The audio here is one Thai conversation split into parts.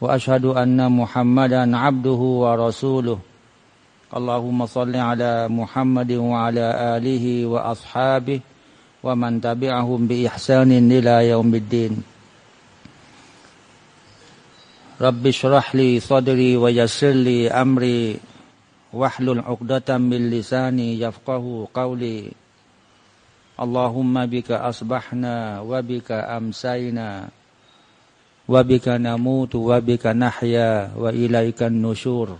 وأشهد أن محمدا عبده ورسوله. اللهم صل على محمد وعلى آله وأصحابه ومن تبعهم بإحسان إلى يوم الدين. رب اشرح لي صدري ويسر لي أمري. واحلل عقدة من لساني يفقه قولي. اللهم بك أصبحنا وبك วะบิกานามูตุวะบิกานะฮยาวะอิลัยกันนูชูร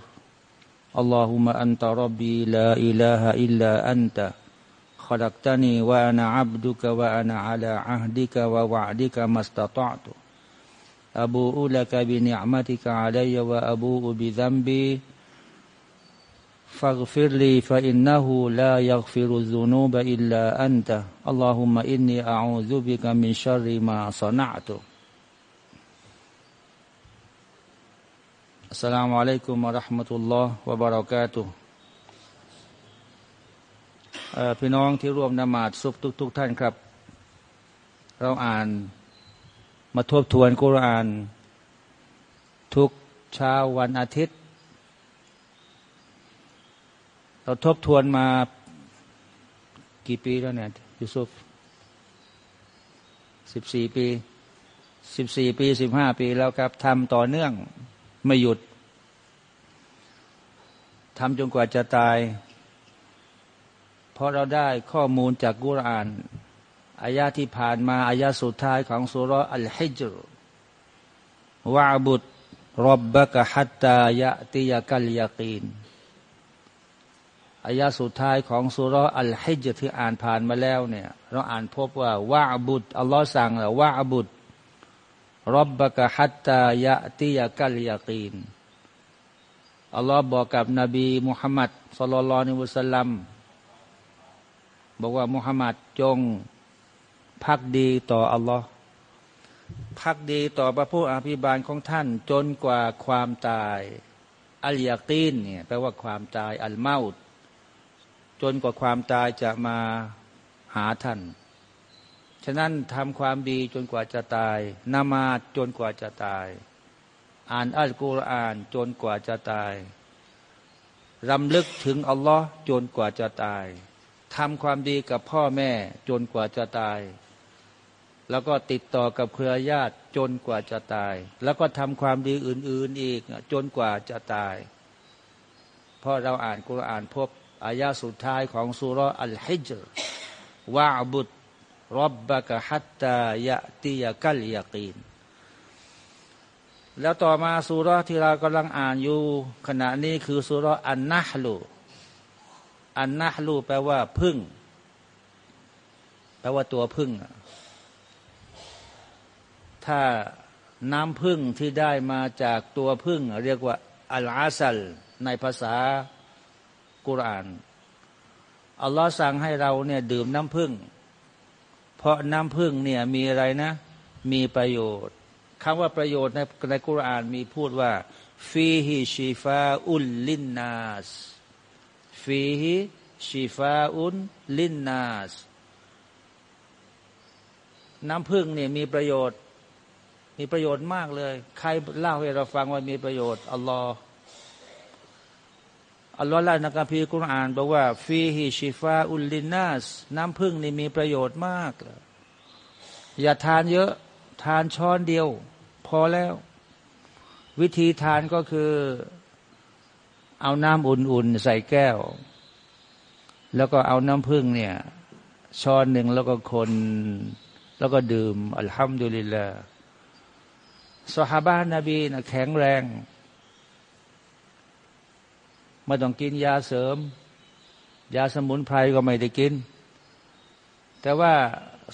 اللهم أنت ربي لا إله إلا أنت. خلقتني وأنا عبدك وأنا على عهدك ووعدك ما استطعت. أبوء لك بنعمتك علي وأبوء بذنبي. فاغفر لي فإنه لا يغفر الذنوب إلا أنت. اللهم إني أعوذ بك من شر ما صنعت. อัสลามุอะลัยกุมะราะห์มะตุลลอฮ์วะบารากาตุพี่น้องที่ร่วมนมาดซุบทุกทุกท่านครับ เราอ่านมาทบทวนกุราน ทุกเช้าวันอาทิตย์ เราทบทวนมากี่ปีแล้วเนี่ยยูซุฟสิบสี่ปีสิบสี่ปีสิบห้าปีแล้วครับทำต่อเนื่องไม่หยุด ทำจนกว่าจะตาย เพราะเราได้ข้อมูลจากกุรอานอายาที่ผ่านมาอายาสุดท้ายของสุรอัลฮิจรวะบุตรรบบะกะฮัตตายะติยะกัลยากีนอายาสุดท้ายของสุรอัลฮิจที่อ่านผ่านมาแล้วเนี่ย เราอ่านพบว่าวะบุตรอัลลอฮ์สั่งแล้ววะบุตรรบบะกะฮัตตายะติยะกัลยากีน อัลลอฮ์บอกกับนบีมุฮัมมัดสุลลัลนิวสลัมบอกว่ามุฮัมมัดจงพักดีต่ออัลลอฮ์พักดีต่อพระผู้อภิบาลของท่านจนกว่าความตายอัลยากีนเนี่ยแปลว่าความตายอัลเมาตจนกว่าความตายจะมาหาท่าน ฉะนั้นทำความดีจนกว่าจะตายนามาจนกว่าจะตาย อ่านอัลกุรอานจนกว่าจะตายรำลึกถึงอัลลอฮ์จนกว่าจะตายทำความดีกับพ่อแม่จนกว่าจะตาย แล้วก็ติดต่อกับเครือญาติจนกว่าจะตาย แล้วก็ทำความดีอื่น ๆอีกจนกว่าจะตายเพราะเราอ่านกุรอานพบอายาสุดท้ายของสุรอัลฮิจรวะบุตรรับบะกะฮัตตายะติยะกัลยากีน แล้วต่อมาสุรที่เรากำลังอ่านอยู่ ขณะนี้คือสุรอันนะฮลูอันนะฮลูแปลว่าพึ่ง แปลว่าตัวพึ่ง ถ้าน้ำพึ่งที่ได้มาจากตัวพึ่ง เรียกว่าอัลอาซัล ในภาษากุรานอัลลอฮ์สั่งให้เราเนี่ยดื่มน้ำพึ่ง เพราะน้ำพึ่งเนี่ยมีอะไรนะ มีประโยชน์ คำว่าประโยชน์ในในกุรานมีพูดว่าฟีฮิชีฟาอุลลินนาสฟีฮิชีฟาอุลลินนาสน้ำพึ่งเนี่ยมีประโยชน์ มีประโยชน์มากเลย ใครเล่าให้เราฟังว่ามีประโยชน์อัลลอฮ์อัลลอฮ์เล่าในคัมภีร์กุรอานบอกว่าฟีฮิชิฟาอุลลินนัสน้ำพึ่งนี่มีประโยชน์มาก อย่าทานเยอะ ทานช้อนเดียว พอแล้ว วิธีทานก็คือเอาน้ำอุ่นๆ ใส่แก้ว แล้วก็เอาน้ำพึ่งเนี่ยช้อนหนึ่งแล้วก็คนแล้วก็ดื่ม อัลฮัมดุลิลละสฮาบานนบีนะแข็งแรงไม่ต้องกินยาเสริม ยาสมุนไพรก็ไม่ได้กิน แต่ว่า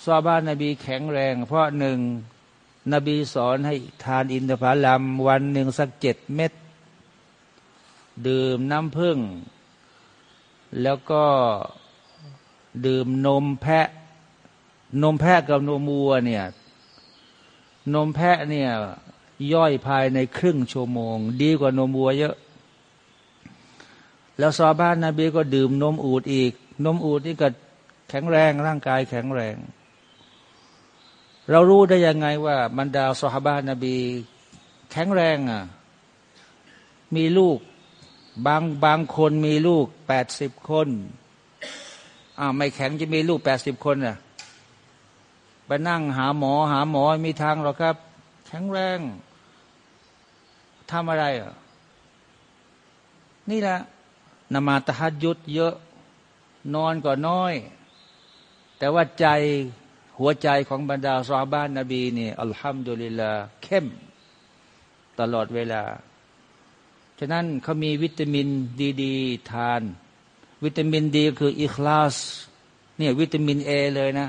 ซอบ้านนบีแข็งแรง เพราะหนึ่ง นบีสอนให้ทานอินทผลัมวันหนึ่งสักเจ็ดเม็ด ดื่มน้ำผึ้งแล้วก็ดื่มนมแพะ นมแพะกับนมวัวเนี่ย นมแพะเนี่ยย่อยภายในครึ่งชั่วโมง ดีกว่านมวัวเยอะ แล้วซอบ้านนบีก็ดื่มนมอูดอีก นมอูดนี่ก็แข็งแรงร่างกายแข็งแรง เรารู้ได้ยังไงว่าบรรดาสฮาบานนบี แข็งแรงอะมีลูกบางบางคนมีลูกแปดสิบคนอ้าวไม่แข็งจะมีลูกแปดสิบคนอะไปนั่งหาหมอหาหมอมีทางหรอครับ แข็งแรงทำอะไรอะนี่แหละนมาตหัดยุดเยอะนอนก็น้อย แต่ว่าใจ หัวใจของบรรดาซาบ้านนบีนี่อัลฮัมดุลิลลาเข้ม ตลอดเวลา ฉะนั้นเขามีวิตามินดีๆทาน วิตามินดีคืออิคลาสเนี่ยวิตามินเอเลยนะ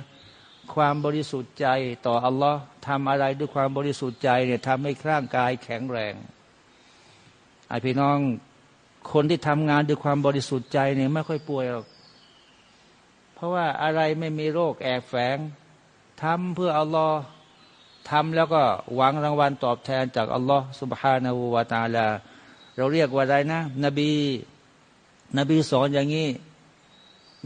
ความบริสุทธิ์ใจต่ออัลลอฮ์ทำอะไรด้วยความบริสุทธิ์ใจเนี่ยทำให้ร่างกายแข็งแรงไอพี่น้องคนที่ทำงานด้วยความบริสุทธิ์ใจเนี่ยไม่ค่อยป่วยหรอกเพราะว่าอะไรไม่มีโรคแอบแฝง ทำเพื่ออัลลอฮ์ทำแล้วก็หวังรางวัลตอบแทนจากอัลลอฮ์สุบฮานาหูวาตาลา เราเรียกว่าอะไรนะ นบี นบีสอนอย่างนี้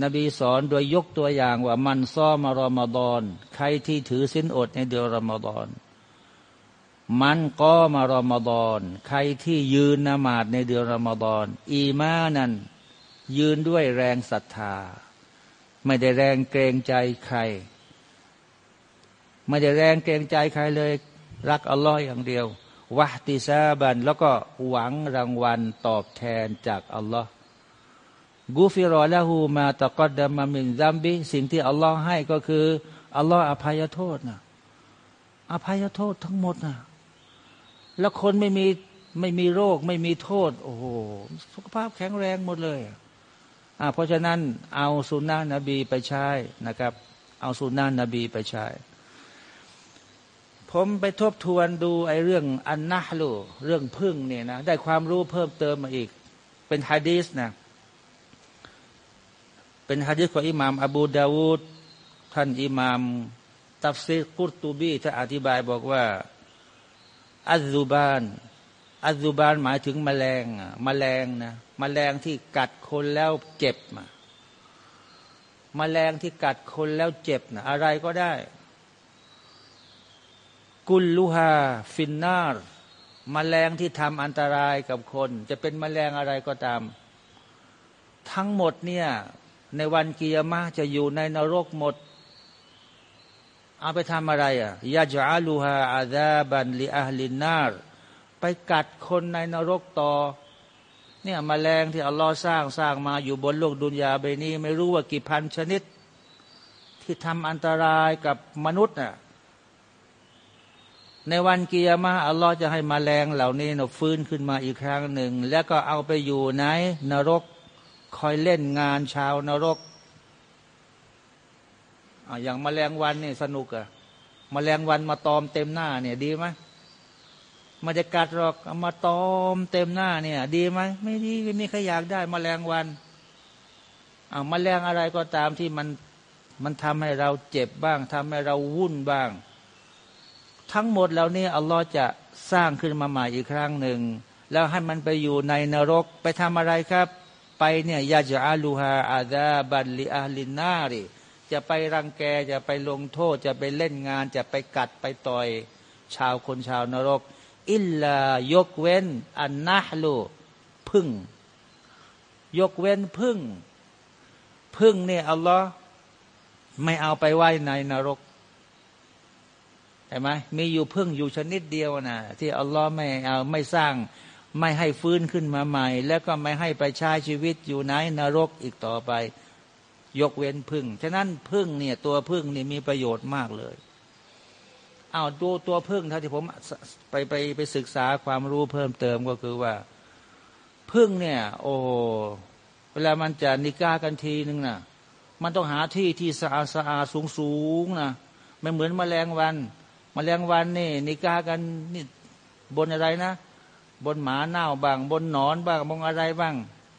นบีสอนโดยยกตัวอย่างว่ามันซ้อมารอมฎอน ใครที่ถือสินอดในเดือนรอมฎอนมันก็มารอมฎอน ใครที่ยืนนมาดในเดือนรอมฎอน อีมานั้นยืนด้วยแรงศรัทธา ไม่ได้แรงเกรงใจใคร ไม่ได้แรงเกรงใจใครเลย รักอัลลอฮ์อย่างเดียววะติซาบันแล้วก็หวังรางวัลตอบแทนจากอัลลอฮ์กูฟิรอละหูมาตะกอดดามามินซัมบิสิ่งที่อัลลอฮ์ให้ก็คืออัลลอฮ์อภัยโทษนะอภัยโทษทั้งหมดนะแล้วคนไม่มีไม่มีโรคไม่มีโทษ โอ้โหสุขภาพแข็งแรงหมดเลยอ่าเพราะฉะนั้นเอาสุนนะนบีไปใช้นะครับ เอาสุนนะนบีไปใช้ ผมไปทบทวนดูไอ้เรื่องอันนะลูเรื่องพึ่งเนี่ยนะได้ความรู้เพิ่มเติมมาอีก เป็นฮะดีสนะเป็นฮะดีสของอิหม่าม อบูดาวูดท่านอิหม่ามตัฟซีกุรตูบีท่านอธิบายบอกว่า อัซูบาน อัซูบานหมายถึงมแมลงมแมลงนะมแมลงที่กัดคนแล้วเจ็บมาแมลงที่กัดคนแล้วเจ็บนะอะไรก็ได้ كلها في النار แมลงที่ทำอันตรายกับคน จะเป็นแมลงอะไรก็ตาม ทั้งหมดเนี่ยในวันกิยามะจะอยู่ในนรกหมด เอาไปทำอะไรอะيجعلها عذابا لأهل النارไปกัดคนในนรกต่อเนี่ยแมลงที่อัลลอฮ์สร้างสร้างมาอยู่บนโลกดุนยาใบนี้ ไม่รู้ว่ากี่พันชนิด ที่ทำอันตรายกับมนุษย์น่ะ ในวันกิยามะอัลลอฮ์จะให้มาแมลงเหล่านี้นฟื้นขึ้นมาอีกครั้งหนึ่ง แล้วก็เอาไปอยู่ในนรกคอยเล่นงานชาวนรกออย่างมาแมลงวันนี่สนุกอะมาแมลงวันมาตอมเต็มหน้าเนี่ยดีไหมมันจะกัดหรอกเอามาตอมเต็มหน้าเนี่ย ดีไหมไม่ดีไม่มีใครอยากได้มาแมลงวันอ่ามาแมลงอะไรก็ตามที่มันมันทำให้เราเจ็บบ้างทำให้เราวุ่นบ้าง ทั้งหมดแล้วนี่อัลลอฮ์จะสร้างขึ้นมาใหม่อีกครั้งหนึ่ง แล้วให้มันไปอยู่ในนรกไปทำอะไรครับ ไปเนี่ยยาจอาลูฮาอาดาบันลิอาลินนาริจะไปรังแกจะไปลงโทษจะไปเล่นงาน จะไปกัดไปต่อย ชาวคนชาวนรก อิลลายกเว้น อันนะลูพึ่ง ยกเว้นพึ่ง พึ่งเนี่ยอัลลอฮ์ไม่เอาไปไว้ในนรก ใช่ไหมมีอยู่พึ่งอยู่ชนิดเดียวนะที่อัลลอฮ์ไม่เอาไม่สร้าง ไม่ให้ฟื้นขึ้นมาใหม่ แล้วก็ไม่ให้ไปใช้ชีวิตอยู่ในนรกอีกต่อไป ยกเว้นพึ่งฉะนั้นพึ่งเนี่ยตัวพึ่งนี่มีประโยชน์มากเลยเอาตัวตัวพึ่งถ้าที่ผมไปไปไปศึกษาความรู้เพิ่มเติมก็คือว่า พึ่งเนี่ย โอ้เวลามันจะนิก้ากันทีนึงนะ่ะ มันต้องหาที่ที่สะอาดสะอาดสูงสูงนะไม่เหมือนมแมลงวัน มแมลงวันนี่นิกากันนี่บนอะไรนะ บนหมาเน่าบ้าง บนหนอนบ้างบนอะไรบ้าง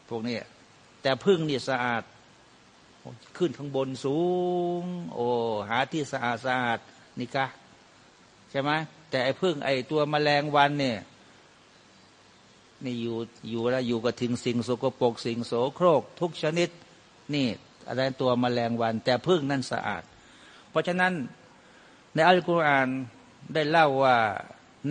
พวกนี้แต่พึ่งนี่สะอาด ขึ้นข้างบนสูง โอ้หาที่สะอาดสะอาดนี่กะใช่ไหมแต่ไอ้พึ่งไอ้ตัวแมลงวันเนี่ยนี่อยู่อยู่แล้วอยู่กับทิ้งสิ่งสกปรกสิ่งโสโครก ทุกชนิด นี่อะไรตัวแมลงวัน แต่พึ่งนั่นสะอาด เพราะฉะนั้น ในอัลกุรอานได้เล่าว่า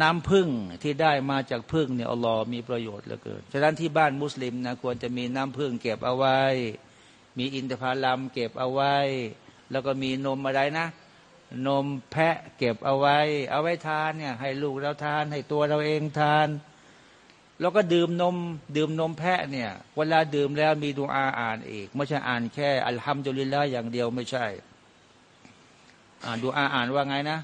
น้ำพึ่งที่ได้มาจากพึ่งเนี่ยอัลลอฮ์มีประโยชน์เหลือเกิน ฉะนั้นที่บ้านมุสลิมนะควรจะมีน้ำพึ่งเก็บเอาไว้ มีอินทผลัมเก็บเอาไว้ แล้วก็มีนมอะไรนะ นมแพะเก็บเอาไว้ เอาไว้ทานเนี่ยให้ลูกเราทาน ให้ตัวเราเองทาน แล้วก็ดื่มนม ดื่มนมแพะเนี่ยเวลาดื่มแล้วมีดูอาอ่านอีก ไม่ใช่อ่านแค่อัลฮัมดุลิลละอย่างเดียวไม่ใช่ อ่านดูอาอ่านว่าไงนะ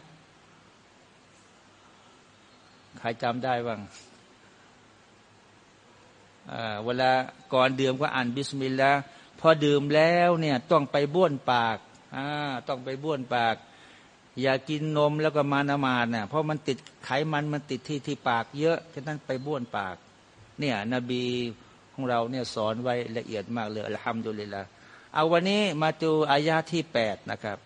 ใครจำได้บ้างเวลาก่อนดื่มก็อ่านบิสมิลลาห์พอดื่มแล้วเนี่ยต้องไปบ้วนปากต้องไปบ้วนปาก อย่ากินนมแล้วก็มานมาดเนี่ยเพราะมันติดไขมันมันติดที่ที่ปากเยอะฉะนั้นไปบ้วนปาก เนี่ยนบีของเราเนี่ยสอนไว้ละเอียดมากเลยอัลฮัมดุลิลละเอาวันนี้มาดูอายาที่แปดนะครับ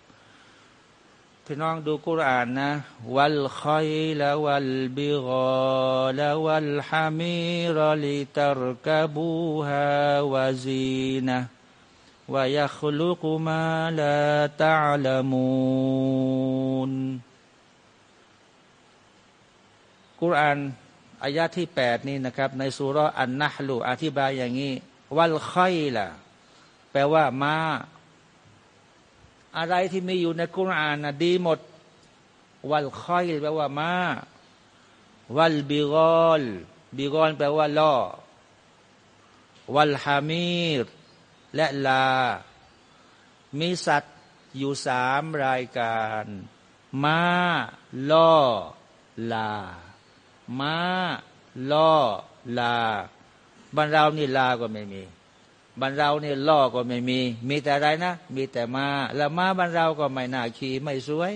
พี่น้องดูกุรานนะ วัลคอยละวัลบิกอละวัลฮามิรลิตรกบูฮาวาซีนะวายคลุกมาลาตะลามูนกุรานอายะที่แปดนี่นะครับ ในสุรอันนะฮลูอธิบายอย่างนี้ วัลคอยละแปลว่าม้า อะไรที่มีอยู่ในกุรานนะดีหมด วัลคอยแปลว่ามาวัลบิกอลบิกอลแปลว่าล่อ วัลฮามีรและลา มีสัตว์อยู่สามรายการมาล่อ ลาม้าล่อ ลาบรรเรานี่ลาก็ไม่มี บรรเราเนี่ยล่อก็ไม่มี มีแต่อะไรนะ มีแต่มา แล้วม้าบรรเราก็ไม่น่าขี่ไม่สวย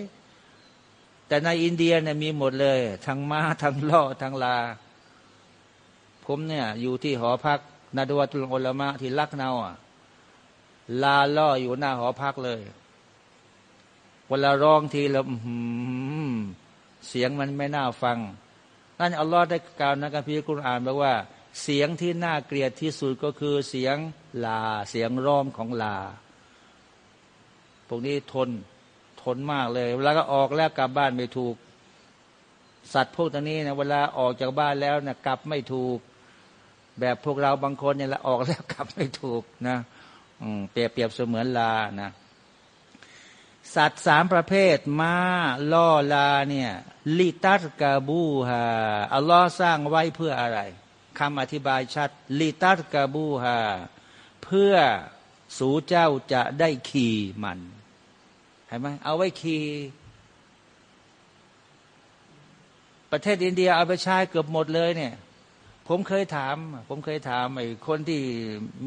แต่ในอินเดียเนี่ยมีหมดเลย ทั้งม้าทั้งล่อทั้งลา ผมเนี่ย อยู่ที่หอพักนาดวตุลอลมะที่ลักเนาอะลาล่ออยู่หน้าหอพักเลย เวลาร้องทีแล้วเสียงมันไม่น่าฟังนั่นอัลลอฮ์ได้กล่าวในกัมภีร์คุรอานบอกว่า เสียงที่น่าเกลียดที่สุดก็คือเสียงลาเสียงร้องของลา พวกนี้ทนทนมากเลยเวลาก็ออกแล้วกลับบ้านไม่ถูก สัตว์พวกนี้นะเวลาออกจากบ้านแล้วนะกลับไม่ถูก แบบพวกเราบางคนเนี่ยละออกแล้วกลับไม่ถูกนะเปรียบเปรียบเสมือนลานะสัตว์สามประเภทม้าล่อลาเนี่ยลิตัสกาบูฮาอัลลอฮ์สร้างไว้เพื่ออะไร คำอธิบายชัดลิตัสกาบูฮาเพื่อสูเจ้าจะได้ขี่มันเห็นไหมเอาไว้ขี่ประเทศอินเดียเอาไปใช้เกือบหมดเลยเนี่ย ผมเคยถาม ผมเคยถามไอ้คนที่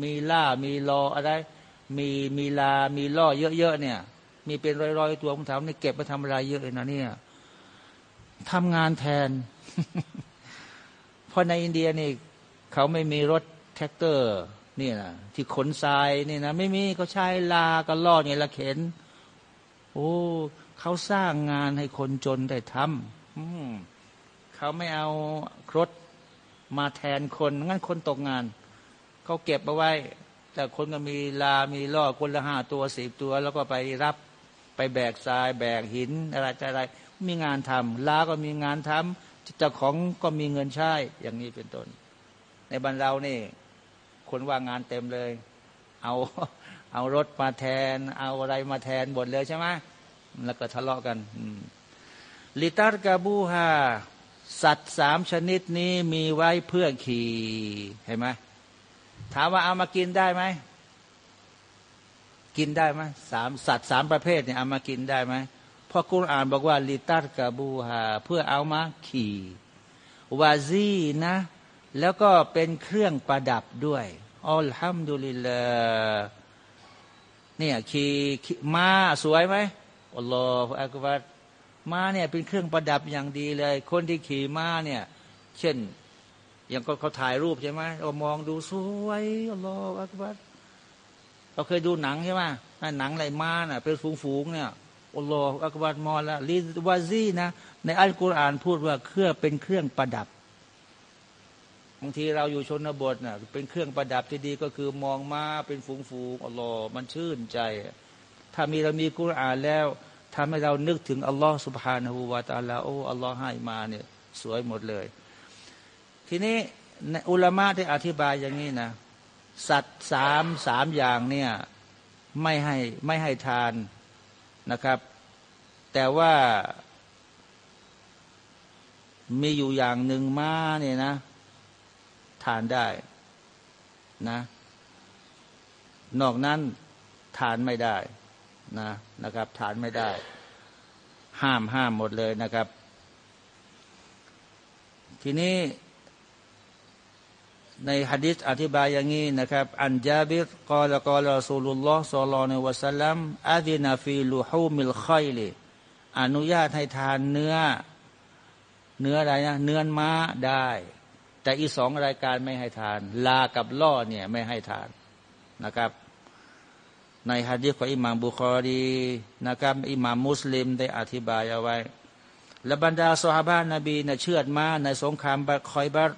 มีล่ามีลออะไร มีมีลา มีล่อเยอะๆเนี่ย มีเป็นร้อยๆตัวผมถามนี่เก็บมาทำอะไรเยอะเลยนะเนี่ยทำงานแทน เพราะในอินเดียนี่เขาไม่มีรถแทรกเตอร์นี่นะที่ขนทรายนี่นะไม่มีเขาใช้ลาก็ล่อเนี่ยละเข็น โอ้เขาสร้างงานให้คนจนได้ทำเขาไม่เอารถมาแทนคน งั้นคนตกงาน เขาเก็บเอาไว้ แต่คนก็มีลา มีล่อคนละห้าตัวสิบตัว แล้วก็ไปรับไปแบกทราย แบกหินอะไรอะไร มีงานทำลาก็มีงานทำ เจ้าของก็มีเงินใช้อย่างนี้เป็นต้น ในบรรเรานี่ คนว่างงานเต็มเลย เอาเอารถมาแทน เอาอะไรมาแทนหมดเลยใช่ไหมแล้วก็ทะเลาะกันลิตาร์กาบูฮาสัตว์สามชนิดนี้มีไว้เพื่อขี่เห็นไหมถามว่าเอามากินได้ไหมกินได้ไหมสามสัตว์สามประเภทเนี่ยเอามากินได้ไหม ราะกุรอานบอกว่าลิตัรกาบูฮาเพื่อเอามาขี่วาซีนะ แล้วก็เป็นเครื่องประดับด้วยอัลฮัมดุลิลลาเนี่ยขี่ม้าสวยไหมอัลลอฮฺอักบัรม้าเนี่ยเป็นเครื่องประดับอย่างดีเลย คนที่ขี่ม้าเนี่ย เช่น อย่างก็เขาถ่ายรูปใช่ไหมเรามองดูสวยอัลลอฮฺอักบัรเราเคยดูหนังใช่ไหมหนังไรมาน่ะเป็นฝูงๆเนี่ย อัลลอฮฺอักบัรมอละลิวาซีนะ ในอัลกุรอานพูดว่าเครื่องเป็นเครื่องประดับบางทีเราอยู่ชนบทน่ะเป็นเครื่องประดับที่ดีก็คือมองมาเป็นฝูงๆอัลลอฮฺมันชื่นใจ ถ้ามีเรามีกุรอานแล้วทำให้เรานึกถึงอัลลอฮฺสุบฮานาหูวาตาลาโออัลลอฮฺให้มาเนี่ยสวยหมดเลย ทีนี้อุลามะได้อธิบายอย่างนี้นะ สัตว์สามสามอย่างเนี่ยไม่ให้ไม่ให้ทาน นะครับ แต่ว่ามีอยู่อย่างหนึ่งม้าเนี่ยนะ ทานได้นะ นอกนั้นทานไม่ได้นะนะครับ ทานไม่ได้ ห้ามห้ามหมดเลยนะครับ ทีนี้ ในฮะดิษอธิบายอย่างนี้นะครับอันจาบิรกล่าวกล่าวรอสูลุลลอฮ์สัลลัลลอฮุวะสัลลัมอาดินาฟีลูฮูมิลไคลีอนุญาตให้ทานเนื้อเนื้ออะไรนะเนื้อม้าได้ แต่อีสองรายการไม่ให้ทาน ลากับล่อเนี่ยไม่ให้ทานนะครับ ในฮะดีษของอิหม่ามบุคอรีนะครับอิหม่ามมุสลิมได้อธิบายเอาไว้และบรรดาสฮาบานนบีนะเชื่อดมาในสงครามบคอยบัต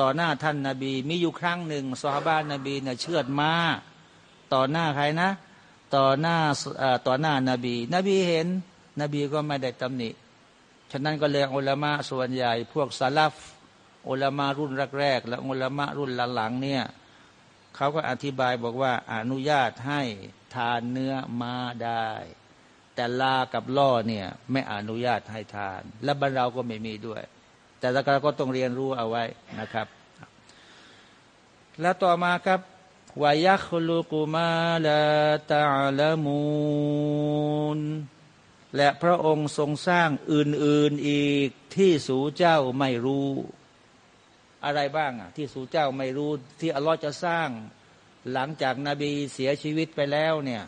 ต่อหน้าท่านนาบี มีอยู่ครั้งหนึ่งสฮาบานนบีเนะเชื่อดมาต่อหน้าใครนะ ต่อหน้าต่อหน้านาบี นบีเห็น นบีก็ไม่ได้ตำหนิ ฉะนั้นก็เลยอุลามะส่วนใหญ่ พวกซาลฟอุลามะรุ่นแรกๆและอุลามะรุ่นหลังๆเนี่ยเขาก็อธิบายบอกว่าอนุญาตให้ทานเนื้อม้าได้ แต่ลากับล่อเนี่ยไม่อนุญาตให้ทาน และบรรเราก็ไม่มีด้วย แต่เราก็ต้องเรียนรู้เอาไว้นะครับ แล้วต่อมาครับวายัคลูกุมาลาตาลมูนและพระองค์ทรงสร้างอื่นๆอีกที่สูเจ้าไม่รู้ อะไรบ้างอะที่สูเจ้าไม่รู้ที่อัลลอฮ์จะสร้าง หลังจากนาบีเสียชีวิตไปแล้วเนี่ย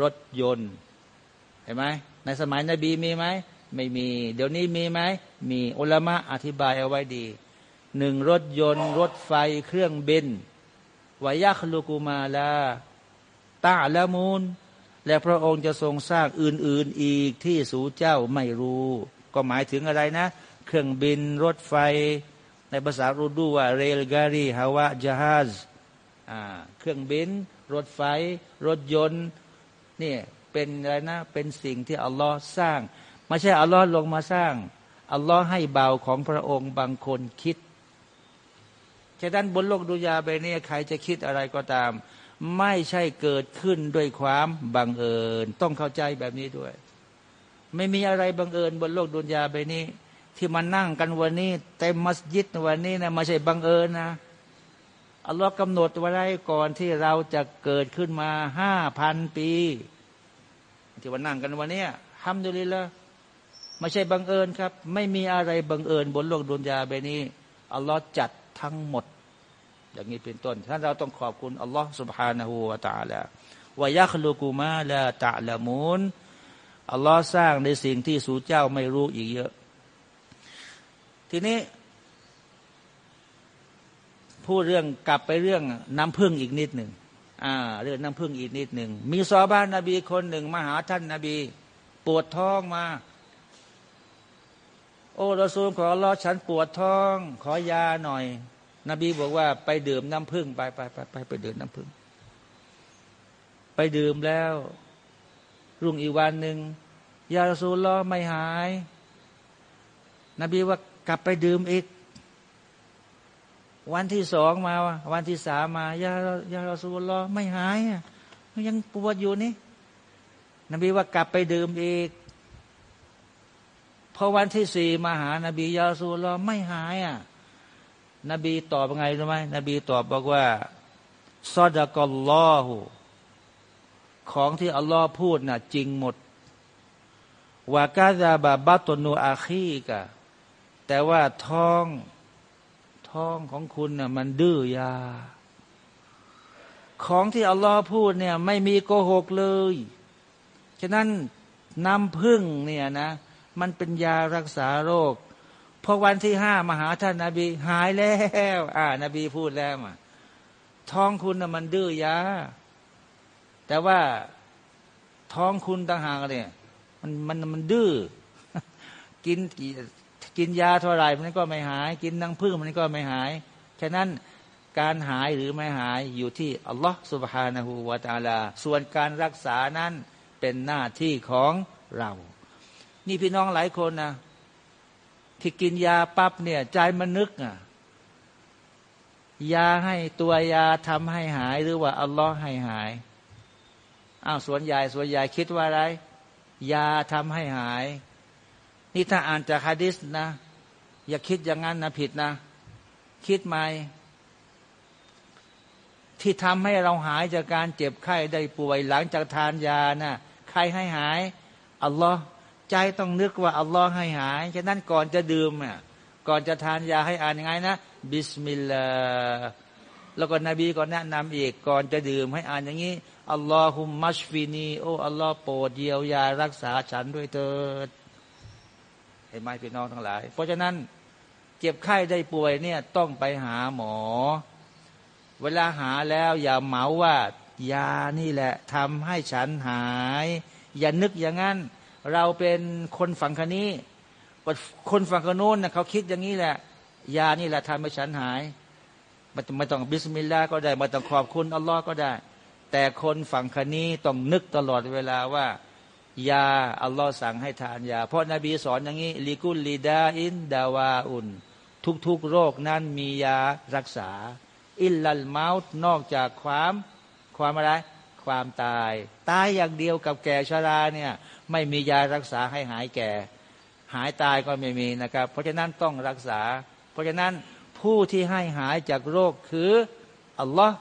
รถยนต์ เห็นไหมในสมัยนบีมีไหมไม่มี เดี๋ยวนี้มีไหม มีอุลามะอธิบายเอาไว้ดีหนึ่งรถยนต์ รถไฟเครื่องบินวายัคลูกุมาลาตาละมูล และพระองค์จะทรงสร้างอื่น ๆอีกที่สูเจ้าไม่รู้ ก็หมายถึงอะไรนะ เครื่องบินรถไฟ ในภาษาอูดูว่าเรลการีฮาวะจาฮัสเครื่องบิน รถไฟ รถยนต์นี่เป็นอะไรนะ เป็นสิ่งที่อัลลอฮ์สร้าง ไม่ใช่อัลลอฮ์ลงมาสร้าง อัลลอฮ์ให้เบาของพระองค์บางคนคิด ฉะนั้นบนโลกดุยาไปนี่ใครจะคิดอะไรก็ตาม ไม่ใช่เกิดขึ้นด้วยความบังเอิญ ต้องเข้าใจแบบนี้ด้วย ไม่มีอะไรบังเอิญบนโลกดุนยาไปนี้ ที่มานั่งกันวันนี้เต็มมัสยิดวันนี้นะไม่ใช่บังเอิญนะอัลลอฮ์กำหนดไว้ก่อนที่เราจะเกิดขึ้นมาห้าพันปี ที่มานั่งกันวันนี้ห้ามดูลิละ ไม่ใช่บังเอิญครับ ไม่มีอะไรบังเอิญบนโลกดุนยาใบนี้อัลลอฮ์จัดทั้งหมด อย่างนี้เป็นต้นท่านเราต้องขอบคุณอัลลอฮ์ سبحانه และ تعالى วายัคลูกุมาละตะละมูนอัลลอฮ์สร้างในสิ่งที่สู่เจ้าไม่รู้อีกเยอะทีนี้พูดเรื่องกลับไปเรื่องน้ำพึ่งอีกนิดหนึ่งอ่าเรื่องน้ำพึ่งอีกนิดหนึ่งมีซอบ้านนบีคนหนึ่งมาหาท่านนาบี ปวดท้องมา โอ้ราซูลขอรอฉันปวดท้อง ขอยาหน่อย นบีบอกว่าไปดื่มน้ำพึ่งไปไปไปไปไปดื่มน้ำพึ่งไปดื่มแล้ว รุ่งอีกวันหนึ่งยารสูลรอไม่หาย นบีว่ากลับไปดื่มอีก วันที่สองมา วันที่สามมายายาราสูลลอไม่หายยังปวดอยู่นี่ นบีว่ากลับไปดื่มอีก พอวันที่สี่มาหานบียาสูลอไม่หายอะ นบีตอบไงรู้ไหมนบีตอบบอกว่าซอดกอลลอหูของที่อัลลอฮ์พูดน่ะ จริงหมดวากาซาบาบัตโนอาคีกะแต่ว่าท้องท้องของคุณน่ะมันดื้อยา ของที่อัลลอฮ์พูดเนี่ย ไม่มีโกหกเลย ฉะนั้นน้ำพึ่งเนี่ยนะ มันเป็นยารักษาโรคพอวันที่ห้ามาหาท่านนาบีหายแล้ว อ่านาบีพูดแล้วมาท้องคุณนะมันดื้อยา แต่ว่าท้องคุณต่างหากเนี่ยมันมันมันดื้อกินกินยาเท่าไรมันก็ไม่หาย กินนังพึ่งมันก็ไม่หาย ฉะนั้นการหายหรือไม่หายอยู่ที่อัลลอฮ์สุบฮานาหูวาตาลา ส่วนการรักษานั้นเป็นหน้าที่ของเรา นี่พี่น้องหลายคนนะที่กินยาปั๊บเนี่ย ใจมันนึกอะ ยาให้ตัวยาทำให้หายหรือว่าอัลลอฮ์ให้หายอ้าวส่วนใหญ่ส่วนใหญ่คิดว่าอะไร ยาทำให้หาย นี่ถ้าอ่านจากฮะดิษนะ อย่าคิดอย่างนั้นนะผิดนะ คิดใหม่ที่ทำให้เราหายจากการเจ็บไข้ได้ป่วยหลังจากทานยานะ่ะใครให้หายอัลลอฮ์ ใจต้องนึกว่าอัลลอฮ์ให้หาย ฉะนั้นก่อนจะดื่มอะก่อนจะทานยาให้อ่านยังไงนะ بسم اللهแล้วก็นบีก็แนะนำอีกก่อนจะดื่มให้อ่านอย่างนี้اللهم اشفنيโออัลลอฮ์โปรดเยียวยารักษาฉันด้วยเถิดเห็นไหมพี่น้องทั้งหลาย เพราะฉะนั้นเจ็บไข้ได้ป่วยเนี่ยต้องไปหาหมอ เวลาหาแล้วอย่าเหมาว่า ยานี่แหละทำให้ฉันหาย อย่านึกอย่างนั้น เราเป็นคนฝั่งคนี้คนฝั่งคนู้นนะเขาคิดอย่างนี้แหละ ยานี่แหละทำให้ฉันหายไม่ต้องบิสมิลลาห์ก็ได้ไม่ต้องขอบคุณอัลลอฮ์ก็ได้ แต่คนฝั่งคนี้ต้องนึกตลอดเวลาว่า ยาอัลลอฮ์สั่งให้ทานยา เพราะนาบีสอนอย่างนี้ลิกุลลีดาอินดาวาอุนทุกๆโรคนั้นมียารักษา อิลลัลมาต์นอกจากความความอะไร ความตาย ตายอย่างเดียวกับแก่ชราเนี่ย ไม่มียารักษาให้หายแก่ หายตายก็ไม่มีนะครับ เพราะฉะนั้นต้องรักษา เพราะฉะนั้นผู้ที่ให้หายจากโรคคืออัลลอฮ์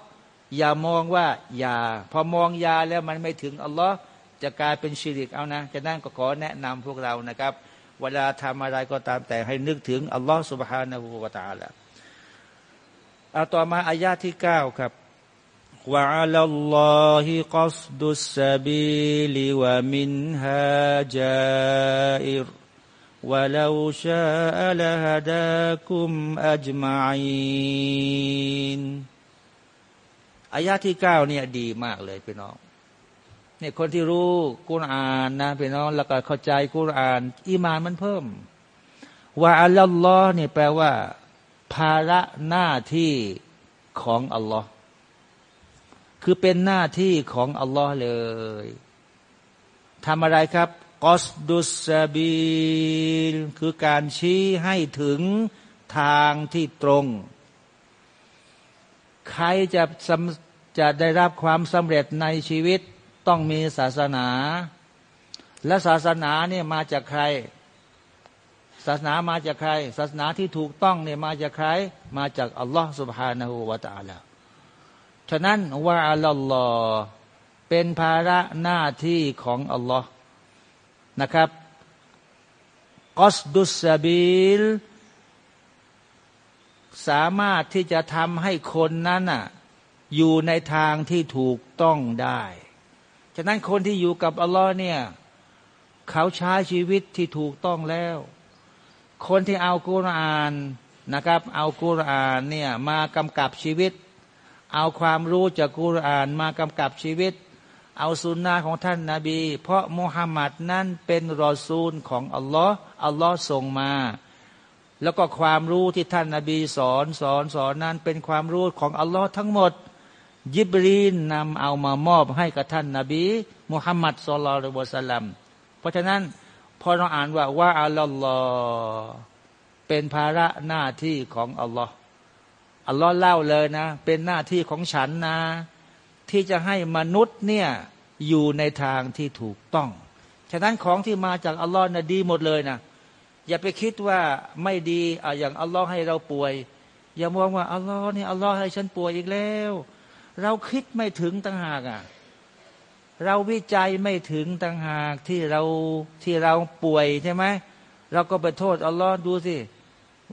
อย่ามองว่ายา พอมองยาแล้วมันไม่ถึงอัลลอฮ์จะกลายเป็นชิริกเอานะจะนั่นก็ขอแนะนำพวกเรานะครับ เวลาทำอะไรก็ตามแต่ให้นึกถึงอัลลอฮ์สุบฮานาหูวาตาละเอาต่อมาอายาที่เก้าครับ วะอัลลอฮิกัสดุสซาบิลิวะมินฮาจาอิร ولو شاء لهداكم أجمعين อายาที่เก้าเนี่ยดีมากเลยพี่น้องเนี่ยคนที่รู้กุรอานนะพี่น้องแล้วก็เข้าใจกุรอานอีมานมันเพิ่ม ว่าอัลลอฮ์เนี่ยแปลว่า ภาระหน้าที่ของอัลลอฮ์ คือเป็นหน้าที่ของอัลลอฮ์เลยทำอะไรครับกอสดุสบีลคือการชี้ให้ถึงทางที่ตรง ใครจะจะได้รับความสำเร็จในชีวิตต้องมีศาสนา และศาสนาเนี่ยมาจากใคร ศาสนามาจากใคร ศาสนาที่ถูกต้องเนี่ยมาจากใคร มาจากอัลลอฮ์สุบฮานาหูวาตาลา ฉะนั้นว่าอัลลอฮ์เป็นภาระหน้าที่ของอัลลอฮ์นะครับกอสดุสบิลสามารถที่จะทำให้คนนั้นอะอยู่ในทางที่ถูกต้องได้ ฉะนั้นคนที่อยู่กับอัลลอฮ์เนี่ยเขาใช้ชีวิตที่ถูกต้องแล้ว คนที่เอากุรอานนะครับ เอากุรอานเนี่ยมากำกับชีวิต เอาความรู้จากกุรอานมากำกับชีวิต เอาสุนนะของท่านนาบี เพราะมุฮัมมัดนั้นเป็นรอซูลของอัลลอฮ์อัลลอฮ์ส่งมา แล้วก็ความรู้ที่ท่านนาบีสอนสอนสอนนั้นเป็นความรู้ของอัลลอฮ์ทั้งหมด ยิบรีนนำเอามามอบให้กับท่านนาบีมุฮัมมัดสุลลัลวะสัลลัมเพราะฉะนั้นพอเราอ่านว่าว่าอัลลอฮ์เป็นภาระหน้าที่ของอัลลอฮ์ อัลลอฮ์เล่าเลยนะ เป็นหน้าที่ของฉันนะ ที่จะให้มนุษย์เนี่ยอยู่ในทางที่ถูกต้อง ฉะนั้นของที่มาจากอัลลอฮ์นะดีหมดเลยนะ อย่าไปคิดว่าไม่ดีออย่างอัลลอฮ์ให้เราป่วย อย่ามองว่าอัลลอฮ์นี่อัลลอฮ์ให้ฉันป่วยอีกแล้ว เราคิดไม่ถึงต่างหากอะ เราวิจัยไม่ถึงต่างหากที่เราที่เราป่วยใช่ไหมเราก็ไปโทษอัลลอฮ์ดูสิ